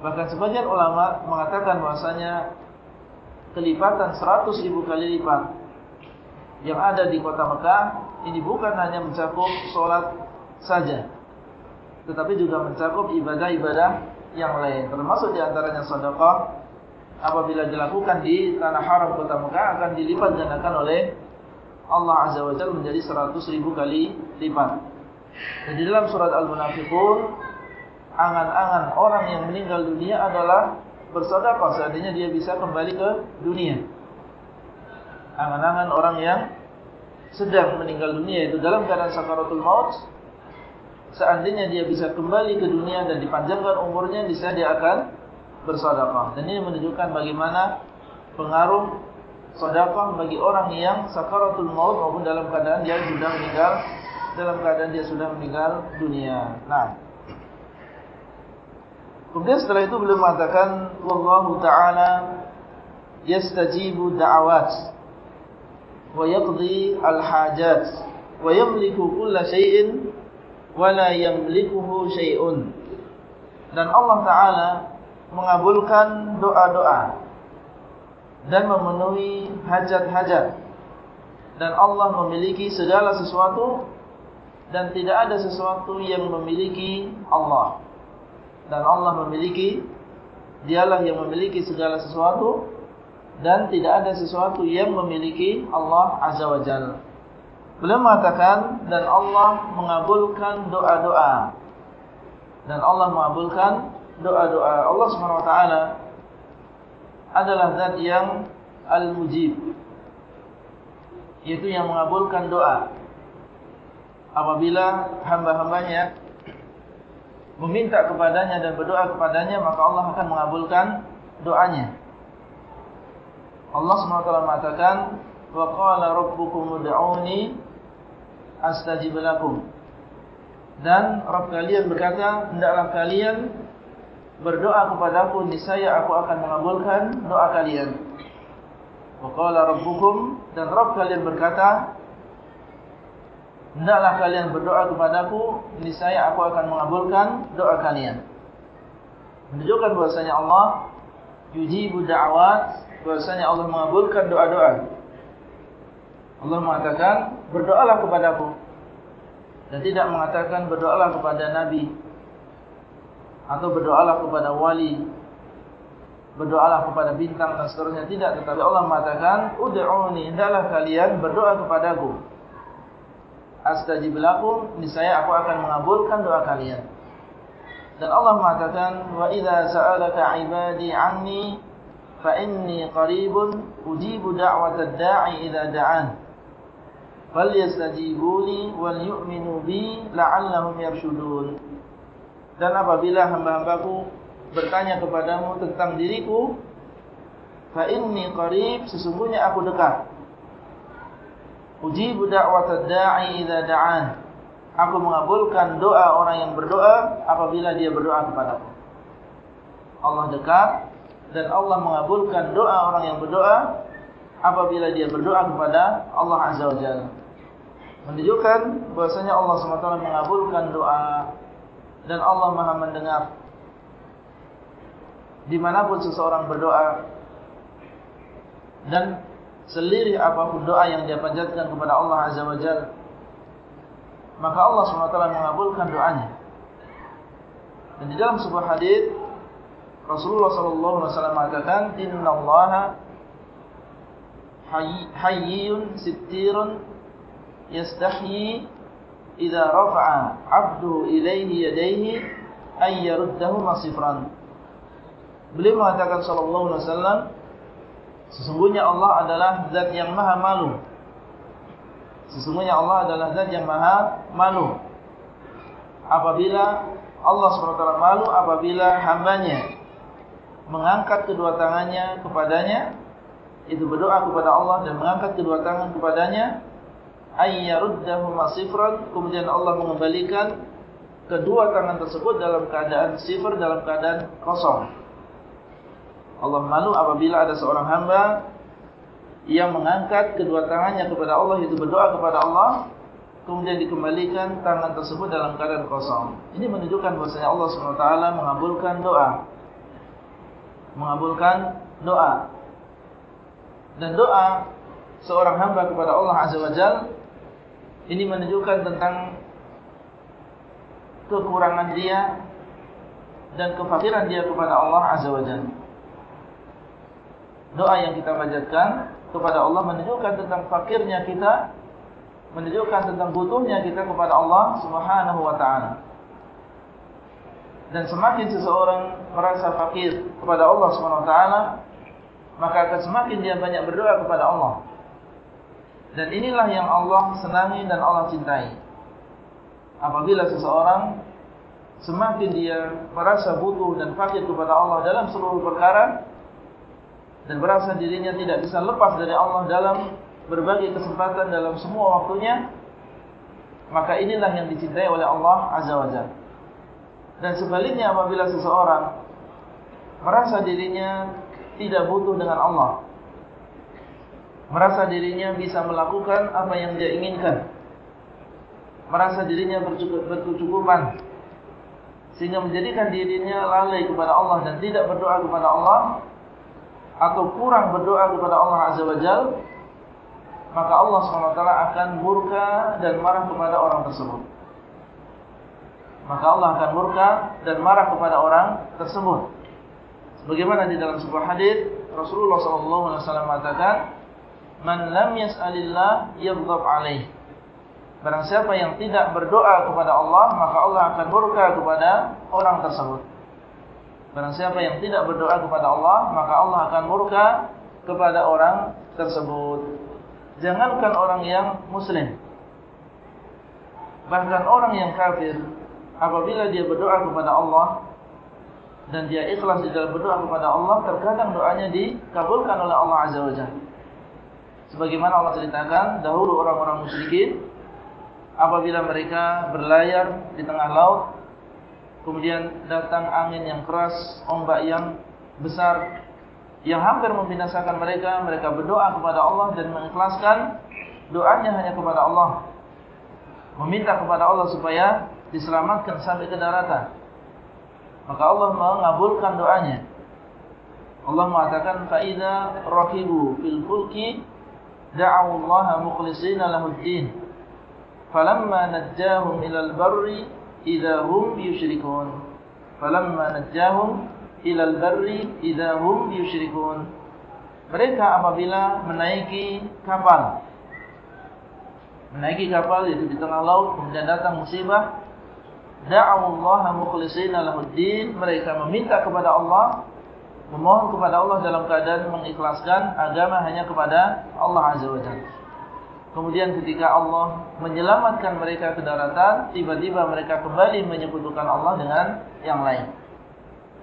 Bahkan sebagian ulama mengatakan bahasanya kelipatan 100 ribu kali lipat yang ada di kota Mekah ini bukan hanya mencakup sholat saja, tetapi juga mencakup ibadah-ibadah yang lain. Termasuk di antaranya sedekah apabila dilakukan di tanah haram kota Mekah akan dilipat gandakan oleh Allah Azza wa Jalla menjadi 100 ribu kali lipat. Dan di dalam surat Al-Munafiqun angan-angan orang yang meninggal dunia adalah bersedekah seandainya dia bisa kembali ke dunia. Angan-angan orang yang sedang meninggal dunia itu dalam keadaan sakaratul maut seandainya dia bisa kembali ke dunia dan dipanjangkan umurnya bisa dia akan bersedekah. Dan ini menunjukkan bagaimana pengaruh sedekah bagi orang yang sakaratul maut maupun dalam keadaan dia sudah meninggal dalam keadaan dia sudah meninggal dunia. Nah, Kemudian setelah itu beliau mengatakan wallahu taala yastajibu da'awat wa yaqdi al-hajat wa yamliku kulla shay'in wa la yamlikuhu shay'un. Dan Allah taala mengabulkan doa-doa dan memenuhi hajat-hajat. Dan Allah memiliki segala sesuatu dan tidak ada sesuatu yang memiliki Allah dan Allah memiliki dialah yang memiliki segala sesuatu dan tidak ada sesuatu yang memiliki Allah Azza wa Jalla. Beliau mengatakan dan Allah mengabulkan doa-doa. Dan Allah mengabulkan doa-doa. Allah Subhanahu wa taala adalah zat yang Al-Mujib. Yaitu yang mengabulkan doa. Apabila hamba-hambanya meminta kepadanya dan berdoa kepadanya maka Allah akan mengabulkan doanya. Allah SWT mengatakan wa qala rabbukum ud'uni astajib lakum. Dan Rabb kalian berkata, hendaklah kalian berdoa kepadaku niscaya aku akan mengabulkan doa kalian. Wa qala rabbukum dan Rabb kalian berkata, hendaklah kalian berdoa kepadaku niscaya aku akan mengabulkan doa kalian. Menunjukkan bahasanya Allah yujibu da'wat bahasanya Allah mengabulkan doa-doa. Allah mengatakan berdoalah kepadaku dan tidak mengatakan berdoalah kepada nabi atau berdoalah kepada wali berdoalah kepada bintang dan seterusnya. Tidak tetapi Allah mengatakan ud'uni hendaklah kalian berdoa kepadaku. Astajib lakum niscaya aku akan mengabulkan doa kalian. Dan Allah mengatakan wa idza sa'alaka 'ibadi 'anni fa inni qaribun ujibu da'watad da'i idza da'an. Falyastajibuli wal yu'minu bi la'allahum yarshudun dan apabila hamba-hambaku bertanya kepadamu tentang diriku fa inni qarib sesungguhnya aku dekat. Ujibu da'watad da'i idza da'an. Aku mengabulkan doa orang yang berdoa apabila dia berdoa kepadaku. Allah dekat dan Allah mengabulkan doa orang yang berdoa apabila dia berdoa kepada Allah Azza wa Jalla. Menunjukkan bahasanya Allah SWT mengabulkan doa dan Allah maha mendengar. Dimanapun seseorang berdoa dan selirih apapun doa yang dia panjatkan kepada Allah Azza wa Jal maka Allah SWT mengabulkan doanya. Dan di dalam sebuah hadis Rasulullah SAW mengatakan Inna Allah hayyun sittirun yastahyi idza rafa'a 'abdu ilayhi yadayhi ay yaruddahuma sifran Beliau mengatakan sallallahu alaihi wasallam sesungguhnya Allah adalah zat yang maha malu. Sesungguhnya Allah adalah zat yang maha malu. Apabila Allah SWT malu apabila hambanya Mengangkat kedua tangannya kepadanya Itu berdoa kepada Allah dan mengangkat kedua tangan kepadanya ayyaruddahu masifran kemudian Allah mengembalikan kedua tangan tersebut dalam keadaan sifar dalam keadaan kosong. Allah malu apabila ada seorang hamba yang mengangkat kedua tangannya kepada Allah itu berdoa kepada Allah kemudian dikembalikan tangan tersebut dalam keadaan kosong. Ini menunjukkan bahasanya Allah SWT mengabulkan doa. Mengabulkan doa. Dan doa seorang hamba kepada Allah Azza wa Jalla ini menunjukkan tentang kekurangan dia dan kefakiran dia kepada Allah Azza wa Jalla. Doa yang kita panjatkan kepada Allah menunjukkan tentang fakirnya kita, menunjukkan tentang butuhnya kita kepada Allah Subhanahu wa taala. Dan semakin seseorang merasa fakir kepada Allah Subhanahu wa taala, maka akan semakin dia banyak berdoa kepada Allah. Dan inilah yang Allah senangi dan Allah cintai. Apabila seseorang semakin dia merasa butuh dan fakir kepada Allah dalam seluruh perkara dan merasa dirinya tidak bisa lepas dari Allah dalam berbagai kesempatan dalam semua waktunya, maka inilah yang dicintai oleh Allah Azza wa Jalla. Dan sebaliknya apabila seseorang merasa dirinya tidak butuh dengan Allah, merasa dirinya bisa melakukan apa yang dia inginkan, merasa dirinya berkecukupan, sehingga menjadikan dirinya lalai kepada Allah dan tidak berdoa kepada Allah, atau kurang berdoa kepada Allah Azza wa Jal, maka Allah SWT akan murka dan marah kepada orang tersebut. Maka Allah akan murka dan marah kepada orang tersebut. Sebagaimana di dalam sebuah hadis Rasulullah SAW mengatakan, Man lam yas'alillah yaghdab alaih. Barang siapa yang tidak berdoa kepada Allah, maka Allah akan murka kepada orang tersebut. Barang siapa yang tidak berdoa kepada Allah, maka Allah akan murka kepada orang tersebut. Jangankan orang yang muslim. Bahkan orang yang kafir apabila dia berdoa kepada Allah dan dia ikhlas di dalam berdoa kepada Allah, terkadang doanya dikabulkan oleh Allah Azza wa Jalla. Sebagaimana Allah ceritakan dahulu orang-orang musyrikin apabila mereka berlayar di tengah laut kemudian datang angin yang keras, ombak yang besar yang hampir membinasakan mereka, mereka berdoa kepada Allah dan mengikhlaskan doanya hanya kepada Allah. Meminta kepada Allah supaya diselamatkan sampai ke daratan. Maka Allah mengabulkan doanya. Allah mengatakan faida rakibu fil fulki da'u Allah mukhlishina lahu ad-din. Falamma najjahum ila al-barri idza hum yushrikun. Falamma najjahum ilal barri idahum yushrikun. Mereka apabila menaiki kapal, menaiki kapal itu di tengah laut, kemudian datang musibah, da'awullaha mukhlisina lahuddin, mereka meminta kepada Allah, memohon kepada Allah dalam keadaan mengikhlaskan agama hanya kepada Allah Azza wa Jalla. Kemudian ketika Allah menyelamatkan mereka ke daratan, tiba-tiba mereka kembali menyebutkan Allah dengan yang lain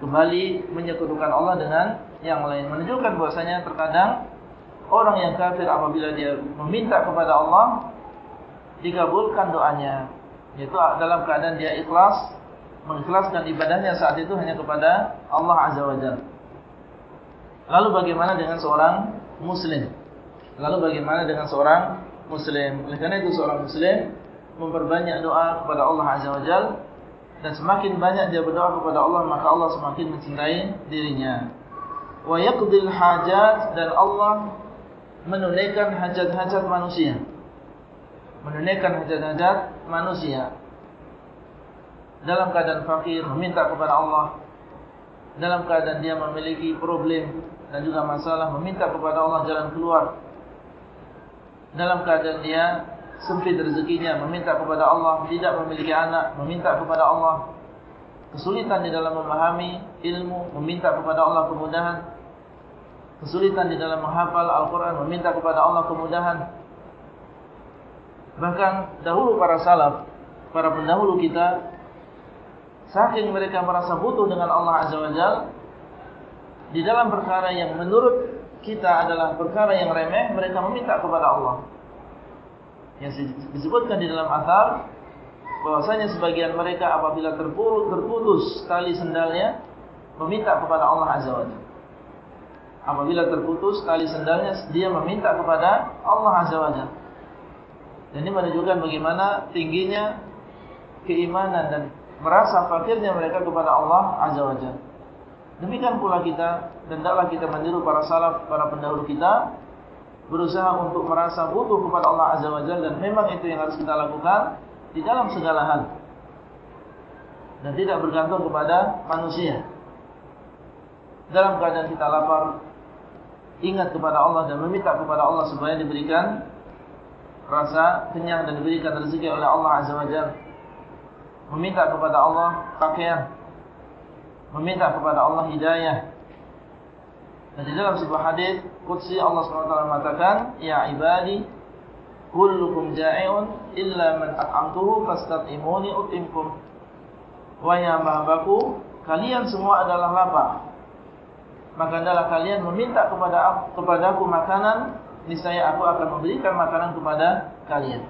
kembali menyekutukan Allah dengan yang lain. Menunjukkan bahasanya terkadang orang yang kafir apabila dia meminta kepada Allah, dikabulkan doanya. Itu dalam keadaan dia ikhlas, mengikhlaskan ibadahnya saat itu hanya kepada Allah Azza wa Jalla. Lalu bagaimana dengan seorang Muslim? Lalu bagaimana dengan seorang Muslim? Oleh karena itu seorang Muslim memperbanyak doa kepada Allah Azza wa Jalla dan semakin banyak dia berdoa kepada Allah maka Allah semakin mencintai dirinya. Wa yaqdil hajat dan Allah menunaikan hajat-hajat manusia. Menunaikan hajat-hajat manusia. Dalam keadaan fakir meminta kepada Allah. Dalam keadaan dia memiliki problem dan juga masalah meminta kepada Allah jalan keluar. Dalam keadaan dia sempit rezekinya, meminta kepada Allah, tidak memiliki anak, meminta kepada Allah. Kesulitan di dalam memahami ilmu, meminta kepada Allah kemudahan. Kesulitan di dalam menghafal Al-Quran, meminta kepada Allah kemudahan. Bahkan dahulu para salaf, para pendahulu kita, saking mereka merasa butuh dengan Allah Azza wa Jal, di dalam perkara yang menurut kita adalah perkara yang remeh, mereka meminta kepada Allah yang disebutkan di dalam asar bahwasanya sebagian mereka apabila terputus tali sendalnya meminta kepada Allah Azza wa Jalla. Apabila terputus tali sendalnya dia meminta kepada Allah Azza wa Jalla. Dan ini menunjukkan bagaimana tingginya keimanan dan merasa fakirnya mereka kepada Allah Azza wa Jalla. Demikian pula kita dan hendaklah kita meniru para salaf, para pendahulu kita berusaha untuk merasa butuh kepada Allah Azza wa Jalla dan memang itu yang harus kita lakukan di dalam segala hal. Dan tidak bergantung kepada manusia. Dalam keadaan kita lapar ingat kepada Allah dan meminta kepada Allah supaya diberikan rasa kenyang dan diberikan rezeki oleh Allah Azza wa Jalla. Meminta kepada Allah pakaian meminta kepada Allah hidayah dan di dalam sebuah hadis qudsi Allah SWT mengatakan, "Ya ibadi, kullukum ja'iun illa man at'amtuhu fastat'imuni ut'imkum." Wahai hamba-hambaku, kalian semua adalah lapar. Maka adalah kalian meminta kepada kepadaku makanan, niscaya aku akan memberikan makanan kepada kalian.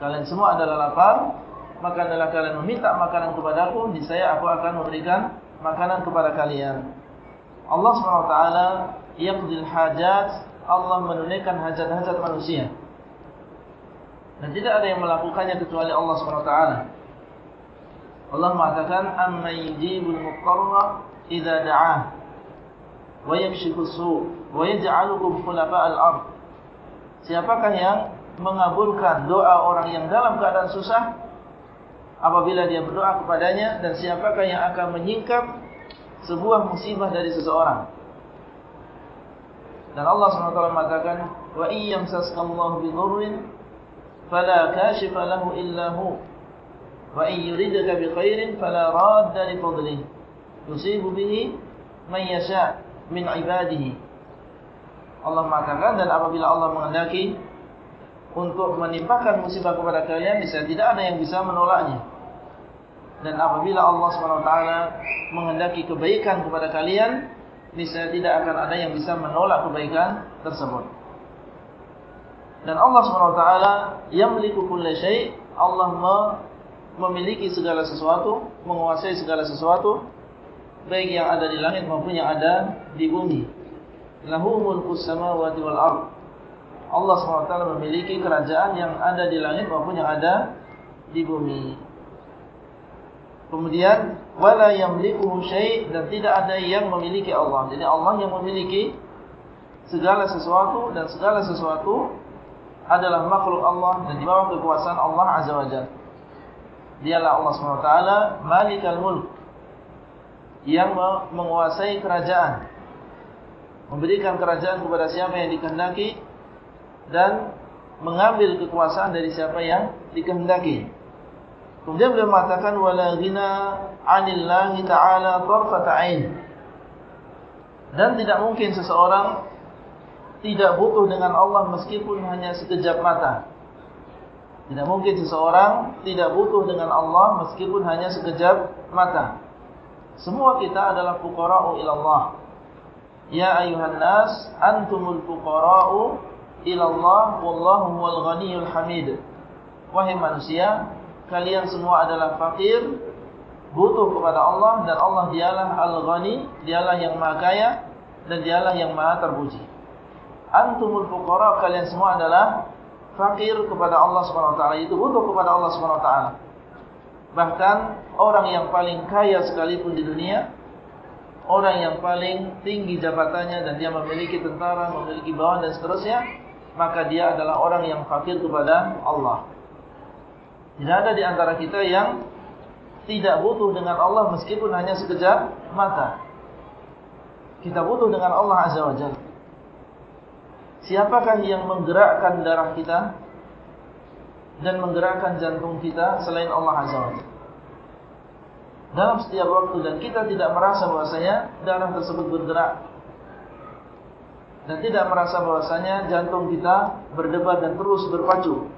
Kalian semua adalah lapar, maka adalah kalian meminta makanan kepadaku, niscaya aku akan memberikan makanan kepada kalian. Allah SWT Yaqdil hajat. Allah menunaikan hajat-hajat manusia. Dan tidak ada yang melakukannya kecuali Allah SWT Allah mengatakan Amma yujibul muqarra Iza da'ah Wa yakshifusu Wa yaj'alukum khulafa'al ard Siapakah yang mengabulkan doa orang yang dalam keadaan susah apabila dia berdoa kepadanya dan siapakah yang akan menyingkap sebuah musibah dari seseorang. Dan Allah SWT mengatakan, Wa iyyam saskallahu bidurrin, fala kashifa lahu illa hu. Wa iyyuridaka bi khairin, fala radda li fadlih. Yusibu bihi man yasha' min ibadihi. Allah mengatakan, dan apabila Allah menghendaki untuk menimpakan musibah kepada kalian, bisa tidak ada yang bisa menolaknya. Dan apabila Allah SWT menghendaki kebaikan kepada kalian, niscaya tidak akan ada yang bisa menolak kebaikan tersebut. Dan Allah SWT yang memiliki kulla syai' Allah memiliki segala sesuatu, menguasai segala sesuatu, baik yang ada di langit maupun yang ada di bumi. Lahu mulkus samawati wal ard. Allah SWT memiliki kerajaan yang ada di langit maupun yang ada di bumi. Kemudian wala yamliku syai' dan tidak ada yang memiliki Allah. Jadi Allah yang memiliki segala sesuatu dan segala sesuatu adalah makhluk Allah dan di bawah kekuasaan Allah Azza wa Jalla. Dialah Allah SWT Malikal Mulk yang menguasai kerajaan. Memberikan kerajaan kepada siapa yang dikehendaki dan mengambil kekuasaan dari siapa yang dikehendaki. Kemudian beliau mengatakan wala ghina 'anillahi ta'ala tarfat 'ain. Dan tidak mungkin seseorang tidak butuh dengan Allah meskipun hanya sekejap mata. Tidak mungkin seseorang tidak butuh dengan Allah meskipun hanya sekejap mata. Semua kita adalah fuqara'u ila Allah. Ya ayuhan nas antumul fuqara'u ila Allah wallahu huwal ghaniyyul hamid. Wahai manusia, kalian semua adalah fakir, butuh kepada Allah dan Allah dialah Al-Ghani, dialah yang Maha Kaya dan dialah yang Maha Terpuji. Antumul fuqara kalian semua adalah fakir kepada Allah Subhanahu wa taala, itu butuh kepada Allah Subhanahu wa taala. Bahkan orang yang paling kaya sekalipun di dunia, orang yang paling tinggi jabatannya dan dia memiliki tentara, memiliki bawahan dan seterusnya, maka dia adalah orang yang fakir kepada Allah. Tidak ada di antara kita yang tidak butuh dengan Allah meskipun hanya sekejap mata. Kita butuh dengan Allah Azza wa Jalla. Siapakah yang menggerakkan darah kita dan menggerakkan jantung kita selain Allah Azza wa Jalla? Dalam setiap waktu dan kita tidak merasa bahwasanya darah tersebut bergerak dan tidak merasa bahwasanya jantung kita berdebar dan terus berpacu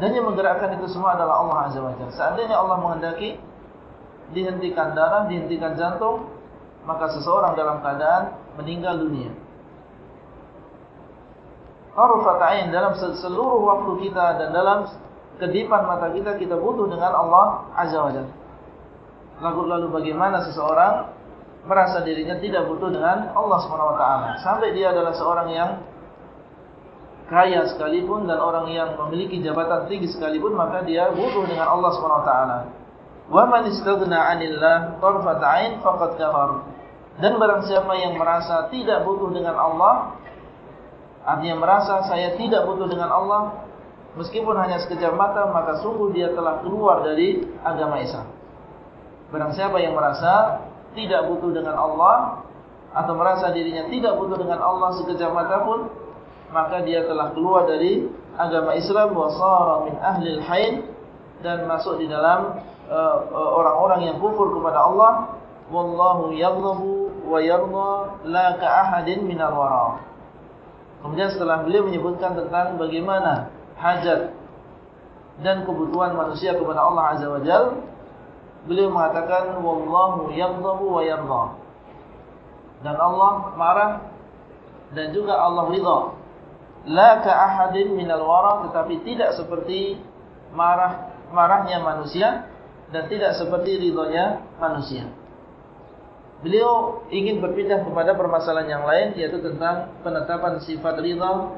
dan yang menggerakkan itu semua adalah Allah Azza wa Jalla. Seandainya Allah menghendaki dihentikan darah, dihentikan jantung, maka seseorang dalam keadaan meninggal dunia. Harufat ain dalam seluruh waktu kita dan dalam kedipan mata kita kita butuh dengan Allah Azza wa Jalla. Lalu lalu bagaimana seseorang merasa dirinya tidak butuh dengan Allah taala sampai dia adalah seorang yang kaya sekalipun dan orang yang memiliki jabatan tinggi sekalipun maka dia butuh dengan Allah SWT. Wa man istaghna 'anillah tarfat 'ain faqad kafar. Dan barang siapa yang merasa tidak butuh dengan Allah, artinya merasa saya tidak butuh dengan Allah meskipun hanya sekejap mata, maka sungguh dia telah keluar dari agama Islam. Barang siapa yang merasa tidak butuh dengan Allah atau merasa dirinya tidak butuh dengan Allah sekejap mata pun, maka dia telah keluar dari agama Islam wasara min ahli al-hayd dan masuk di dalam uh, uh, orang-orang uh, yang kufur kepada Allah. Wallahu yaghdhabu wa yarda la ka ahadin min al-wara kemudian setelah beliau menyebutkan tentang bagaimana hajat dan kebutuhan manusia kepada Allah azza wajal beliau mengatakan wallahu yaghdhabu wa yarda dan Allah marah dan juga Allah ridha la ka ahadin minal wara tetapi tidak seperti marah marahnya manusia dan tidak seperti ridhonya manusia. Beliau ingin berpindah kepada permasalahan yang lain yaitu tentang penetapan sifat ridha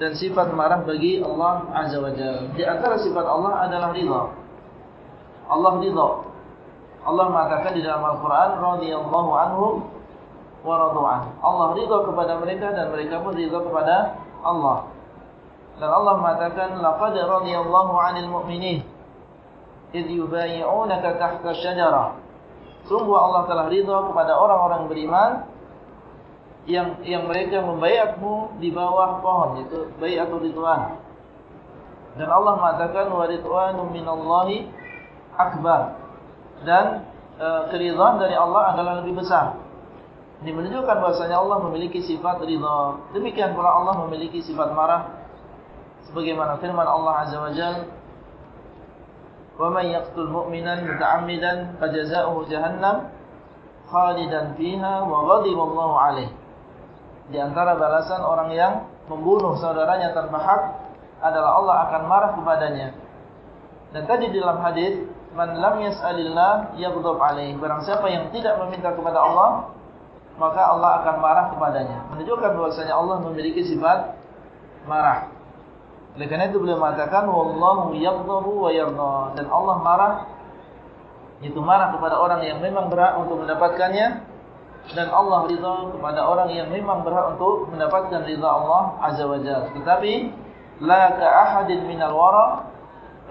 dan sifat marah bagi Allah Azza wa Jalla. Di antara sifat Allah adalah ridha. Allah ridha. Allah mengatakan di dalam Al-Qur'an radhiyallahu anhum wa radu'an. Allah ridha kepada mereka dan mereka pun ridha kepada Allah. Dan Allah mengatakan laqad radiyallahu 'anil mu'minin id yubayyi'unaka tahta asy-syajarah. Sungguh Allah telah ridha kepada orang-orang beriman yang yang mereka membayatmu di bawah pohon itu bai'atul ridwan. Dan Allah mengatakan wa ridwanu minallahi akbar. Dan e, keridhaan dari Allah adalah lebih besar. Ini menunjukkan bahasanya Allah memiliki sifat ridha. Demikian pula Allah memiliki sifat marah. Sebagaimana firman Allah Azza wa Jal. yaqtul mu'minan muta'ammidan fajaza'uhu jahannam khalidan fiha wa ghadiba Allahu alaihi di antara balasan orang yang membunuh saudaranya tanpa hak adalah Allah akan marah kepadanya. Dan tadi dalam hadis, man lam yas'alillah yaghdab alaihi. Barang siapa yang tidak meminta kepada Allah, maka Allah akan marah kepadanya. Menunjukkan bahwasanya Allah memiliki sifat marah. Oleh karena itu beliau mengatakan wallahu yaghdabu wa yarda dan Allah marah itu marah kepada orang yang memang berhak untuk mendapatkannya dan Allah ridha kepada orang yang memang berhak untuk mendapatkan ridha Allah azza wajalla tetapi la ka ahadin minal wara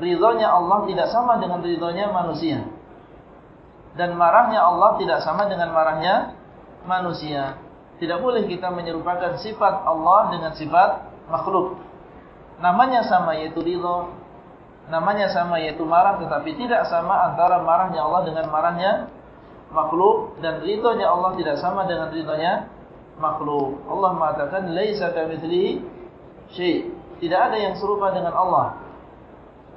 ridhonya Allah tidak sama dengan ridhonya manusia dan marahnya Allah tidak sama dengan marahnya manusia tidak boleh kita menyerupakan sifat Allah dengan sifat makhluk namanya sama yaitu ridha namanya sama yaitu marah tetapi tidak sama antara marahnya Allah dengan marahnya makhluk dan ridhonya Allah tidak sama dengan ridhonya makhluk. Allah mengatakan laisa kamitslihi syai. Tidak ada yang serupa dengan Allah.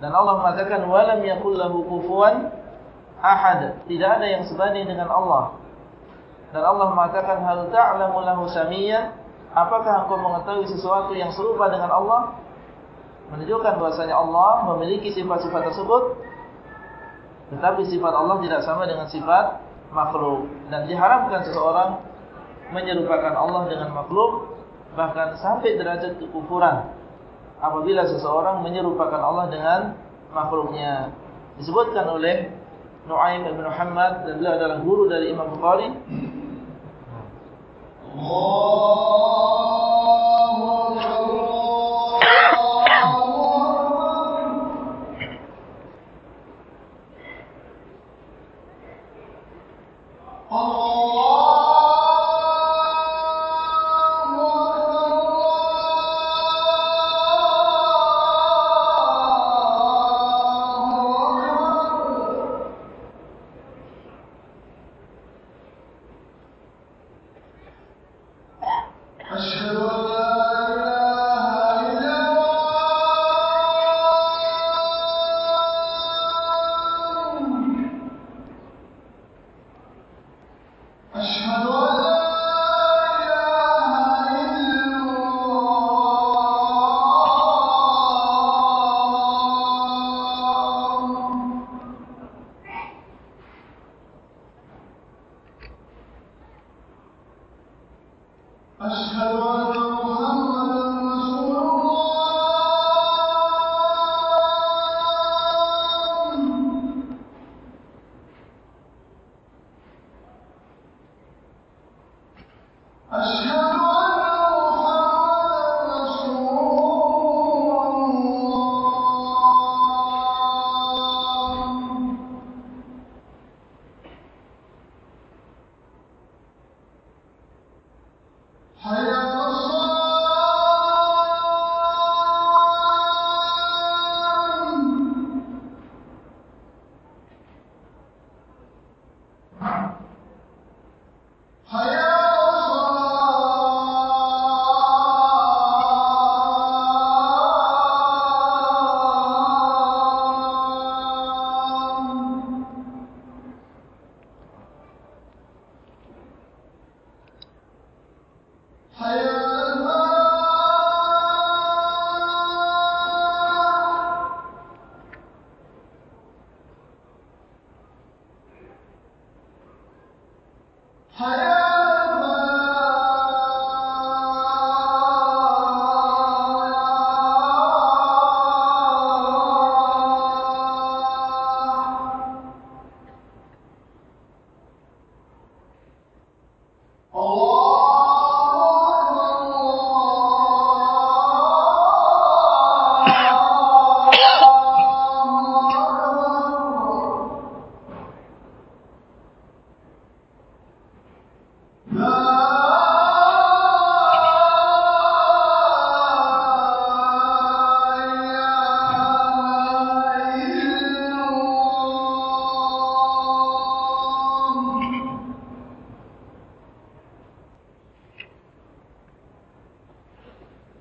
Dan Allah mengatakan walam yakul lahu kufuwan ahad. Tidak ada yang sebanding dengan Allah. Dan Allah mengatakan hal ta'lamu lahu samiyyan? Apakah engkau mengetahui sesuatu yang serupa dengan Allah? Menunjukkan bahasanya Allah memiliki sifat-sifat tersebut. Tetapi sifat Allah tidak sama dengan sifat makhluk dan diharamkan seseorang menyerupakan Allah dengan makhluk bahkan sampai derajat kekufuran apabila seseorang menyerupakan Allah dengan makhluknya. Disebutkan oleh Nu'aim bin Muhammad dan beliau adalah guru dari Imam Bukhari. Allahu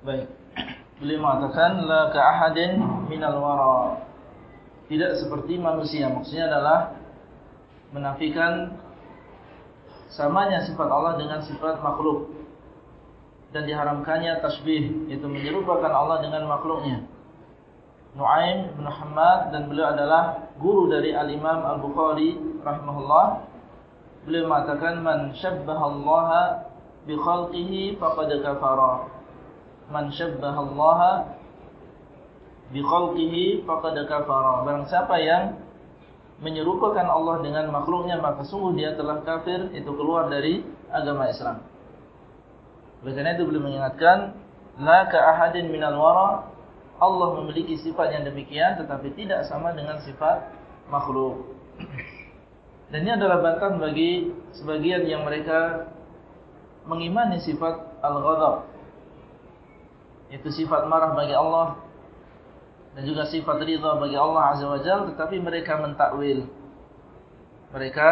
mengatakan la ka ahadin minal wara. tidak seperti manusia. Maksudnya adalah menafikan samanya sifat Allah dengan sifat makhluk dan diharamkannya tasbih itu menyerupakan Allah dengan makhluknya. Nuaim bin Muhammad dan beliau adalah guru dari Al-Imam Al-Bukhari rahimahullah. Beliau mengatakan man syabbaha Allah bi khalqihi faqad kafara. Man syabbaha Allah bi khalqihi faqad kafara. Barang siapa yang menyerupakan Allah dengan makhluknya maka sungguh dia telah kafir itu keluar dari agama Islam. Oleh karena itu beliau mengingatkan la ka ahadin minal wara Allah memiliki sifat yang demikian tetapi tidak sama dengan sifat makhluk. Dan ini adalah bantahan bagi sebagian yang mereka mengimani sifat al-ghadab. Itu sifat marah bagi Allah dan juga sifat ridha bagi Allah Azza wa Jalla tetapi mereka mentakwil. Mereka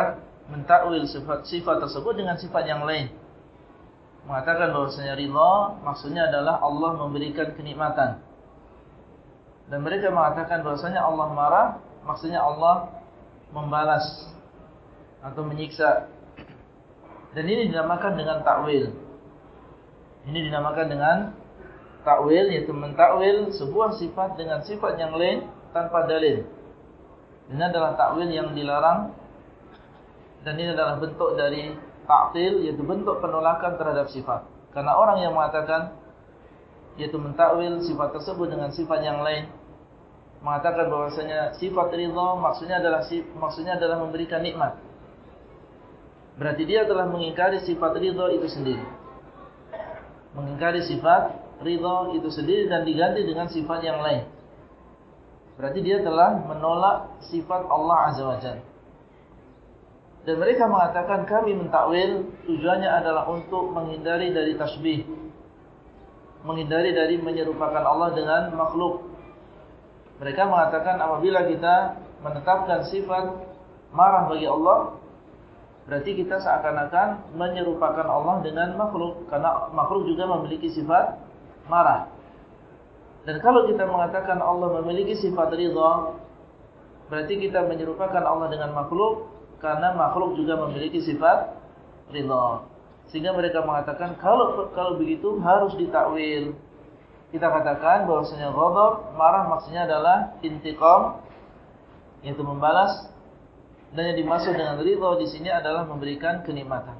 mentakwil sifat-sifat tersebut dengan sifat yang lain. Mengatakan bahwasanya ridha maksudnya adalah Allah memberikan kenikmatan. Dan mereka mengatakan bahasanya Allah marah, maksudnya Allah membalas atau menyiksa. Dan ini dinamakan dengan takwil. Ini dinamakan dengan takwil, yaitu mentakwil sebuah sifat dengan sifat yang lain tanpa dalil. Ini adalah takwil yang dilarang. Dan ini adalah bentuk dari ta'til, yaitu bentuk penolakan terhadap sifat. Karena orang yang mengatakan, yaitu mentakwil sifat tersebut dengan sifat yang lain, mengatakan bahwasanya sifat ridha maksudnya adalah maksudnya adalah memberikan nikmat. Berarti dia telah mengingkari sifat ridha itu sendiri. Mengingkari sifat ridha itu sendiri dan diganti dengan sifat yang lain. Berarti dia telah menolak sifat Allah Azza wa Jalla. Dan mereka mengatakan kami mentakwil tujuannya adalah untuk menghindari dari tasbih. Menghindari dari menyerupakan Allah dengan makhluk mereka mengatakan apabila kita menetapkan sifat marah bagi Allah Berarti kita seakan-akan menyerupakan Allah dengan makhluk Karena makhluk juga memiliki sifat marah. Dan kalau kita mengatakan Allah memiliki sifat ridha Berarti kita menyerupakan Allah dengan makhluk Karena makhluk juga memiliki sifat ridha. Sehingga mereka mengatakan kalau kalau begitu harus ditakwil. Kita katakan bahwasanya ghadab marah maksudnya adalah intiqam yaitu membalas. Dan yang dimaksud dengan ridha di sini adalah memberikan kenikmatan.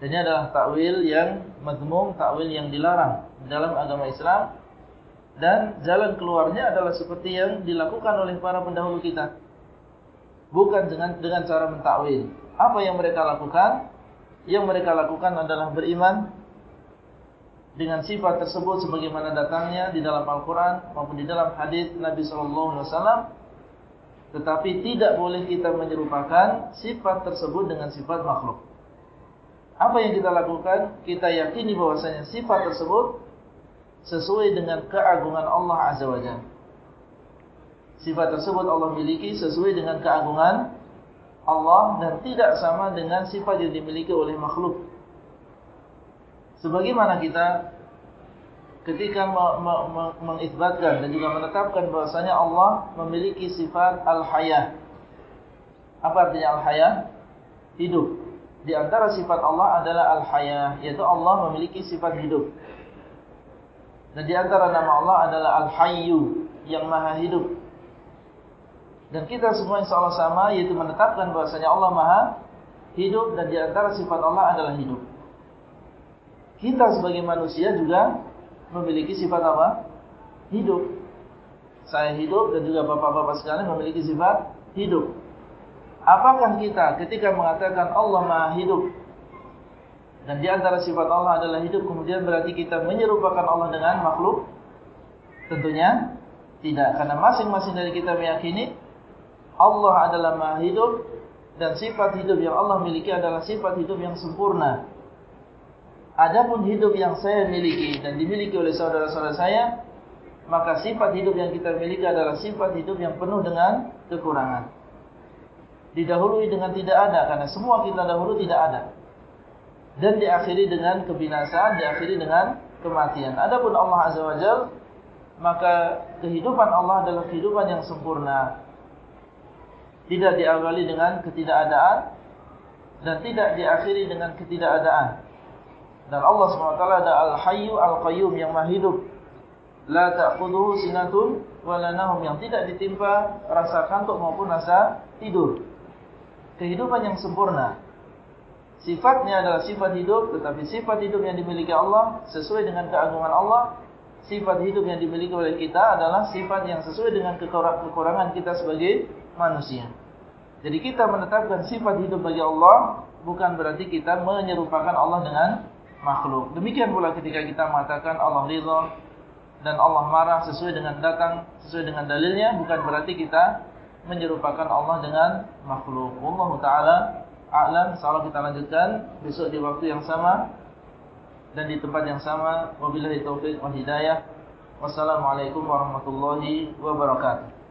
Dan ini adalah takwil yang mazmum, takwil yang dilarang dalam agama Islam dan jalan keluarnya adalah seperti yang dilakukan oleh para pendahulu kita. Bukan dengan dengan cara mentakwil. Apa yang mereka lakukan? Yang mereka lakukan adalah beriman dengan sifat tersebut sebagaimana datangnya di dalam Al-Quran maupun di dalam hadis Nabi Sallallahu Alaihi Wasallam. Tetapi tidak boleh kita menyerupakan sifat tersebut dengan sifat makhluk. Apa yang kita lakukan? Kita yakini bahwasanya sifat tersebut sesuai dengan keagungan Allah Azza wa Jalla. Sifat tersebut Allah miliki sesuai dengan keagungan Allah dan tidak sama dengan sifat yang dimiliki oleh makhluk. Sebagaimana kita ketika mengisbatkan dan juga menetapkan bahasanya Allah memiliki sifat al-hayah. Apa artinya al-hayah? Hidup. Di antara sifat Allah adalah al-hayah, yaitu Allah memiliki sifat hidup. Dan di antara nama Allah adalah al-hayyu, yang maha hidup. Dan kita semua insya Allah sama, yaitu menetapkan bahasanya Allah maha hidup dan di antara sifat Allah adalah hidup kita sebagai manusia juga memiliki sifat apa? Hidup. Saya hidup dan juga bapak-bapak sekalian memiliki sifat hidup. Apakah kita ketika mengatakan Allah Maha Hidup dan di antara sifat Allah adalah hidup kemudian berarti kita menyerupakan Allah dengan makhluk? Tentunya tidak karena masing-masing dari kita meyakini Allah adalah Maha Hidup dan sifat hidup yang Allah miliki adalah sifat hidup yang sempurna. Adapun hidup yang saya miliki dan dimiliki oleh saudara-saudara saya, maka sifat hidup yang kita miliki adalah sifat hidup yang penuh dengan kekurangan. Didahului dengan tidak ada, karena semua kita dahulu tidak ada. Dan diakhiri dengan kebinasaan, diakhiri dengan kematian. Adapun Allah Azza wa Jal, maka kehidupan Allah adalah kehidupan yang sempurna. Tidak diawali dengan ketidakadaan dan tidak diakhiri dengan ketidakadaan. Dan Allah SWT ada Al-Hayyu Al-Qayyum yang maha hidup. La ta'khuduhu sinatun walanahum yang tidak ditimpa rasa kantuk maupun rasa tidur. Kehidupan yang sempurna. Sifatnya adalah sifat hidup, tetapi sifat hidup yang dimiliki Allah sesuai dengan keagungan Allah. Sifat hidup yang dimiliki oleh kita adalah sifat yang sesuai dengan kekurangan kita sebagai manusia. Jadi kita menetapkan sifat hidup bagi Allah bukan berarti kita menyerupakan Allah dengan makhluk. Demikian pula ketika kita mengatakan Allah ridha dan Allah marah sesuai dengan datang sesuai dengan dalilnya bukan berarti kita menyerupakan Allah dengan makhluk. Wallahu taala a'lam. Insyaallah kita lanjutkan besok di waktu yang sama dan di tempat yang sama. Wabillahi taufik wal hidayah. Wassalamualaikum warahmatullahi wabarakatuh.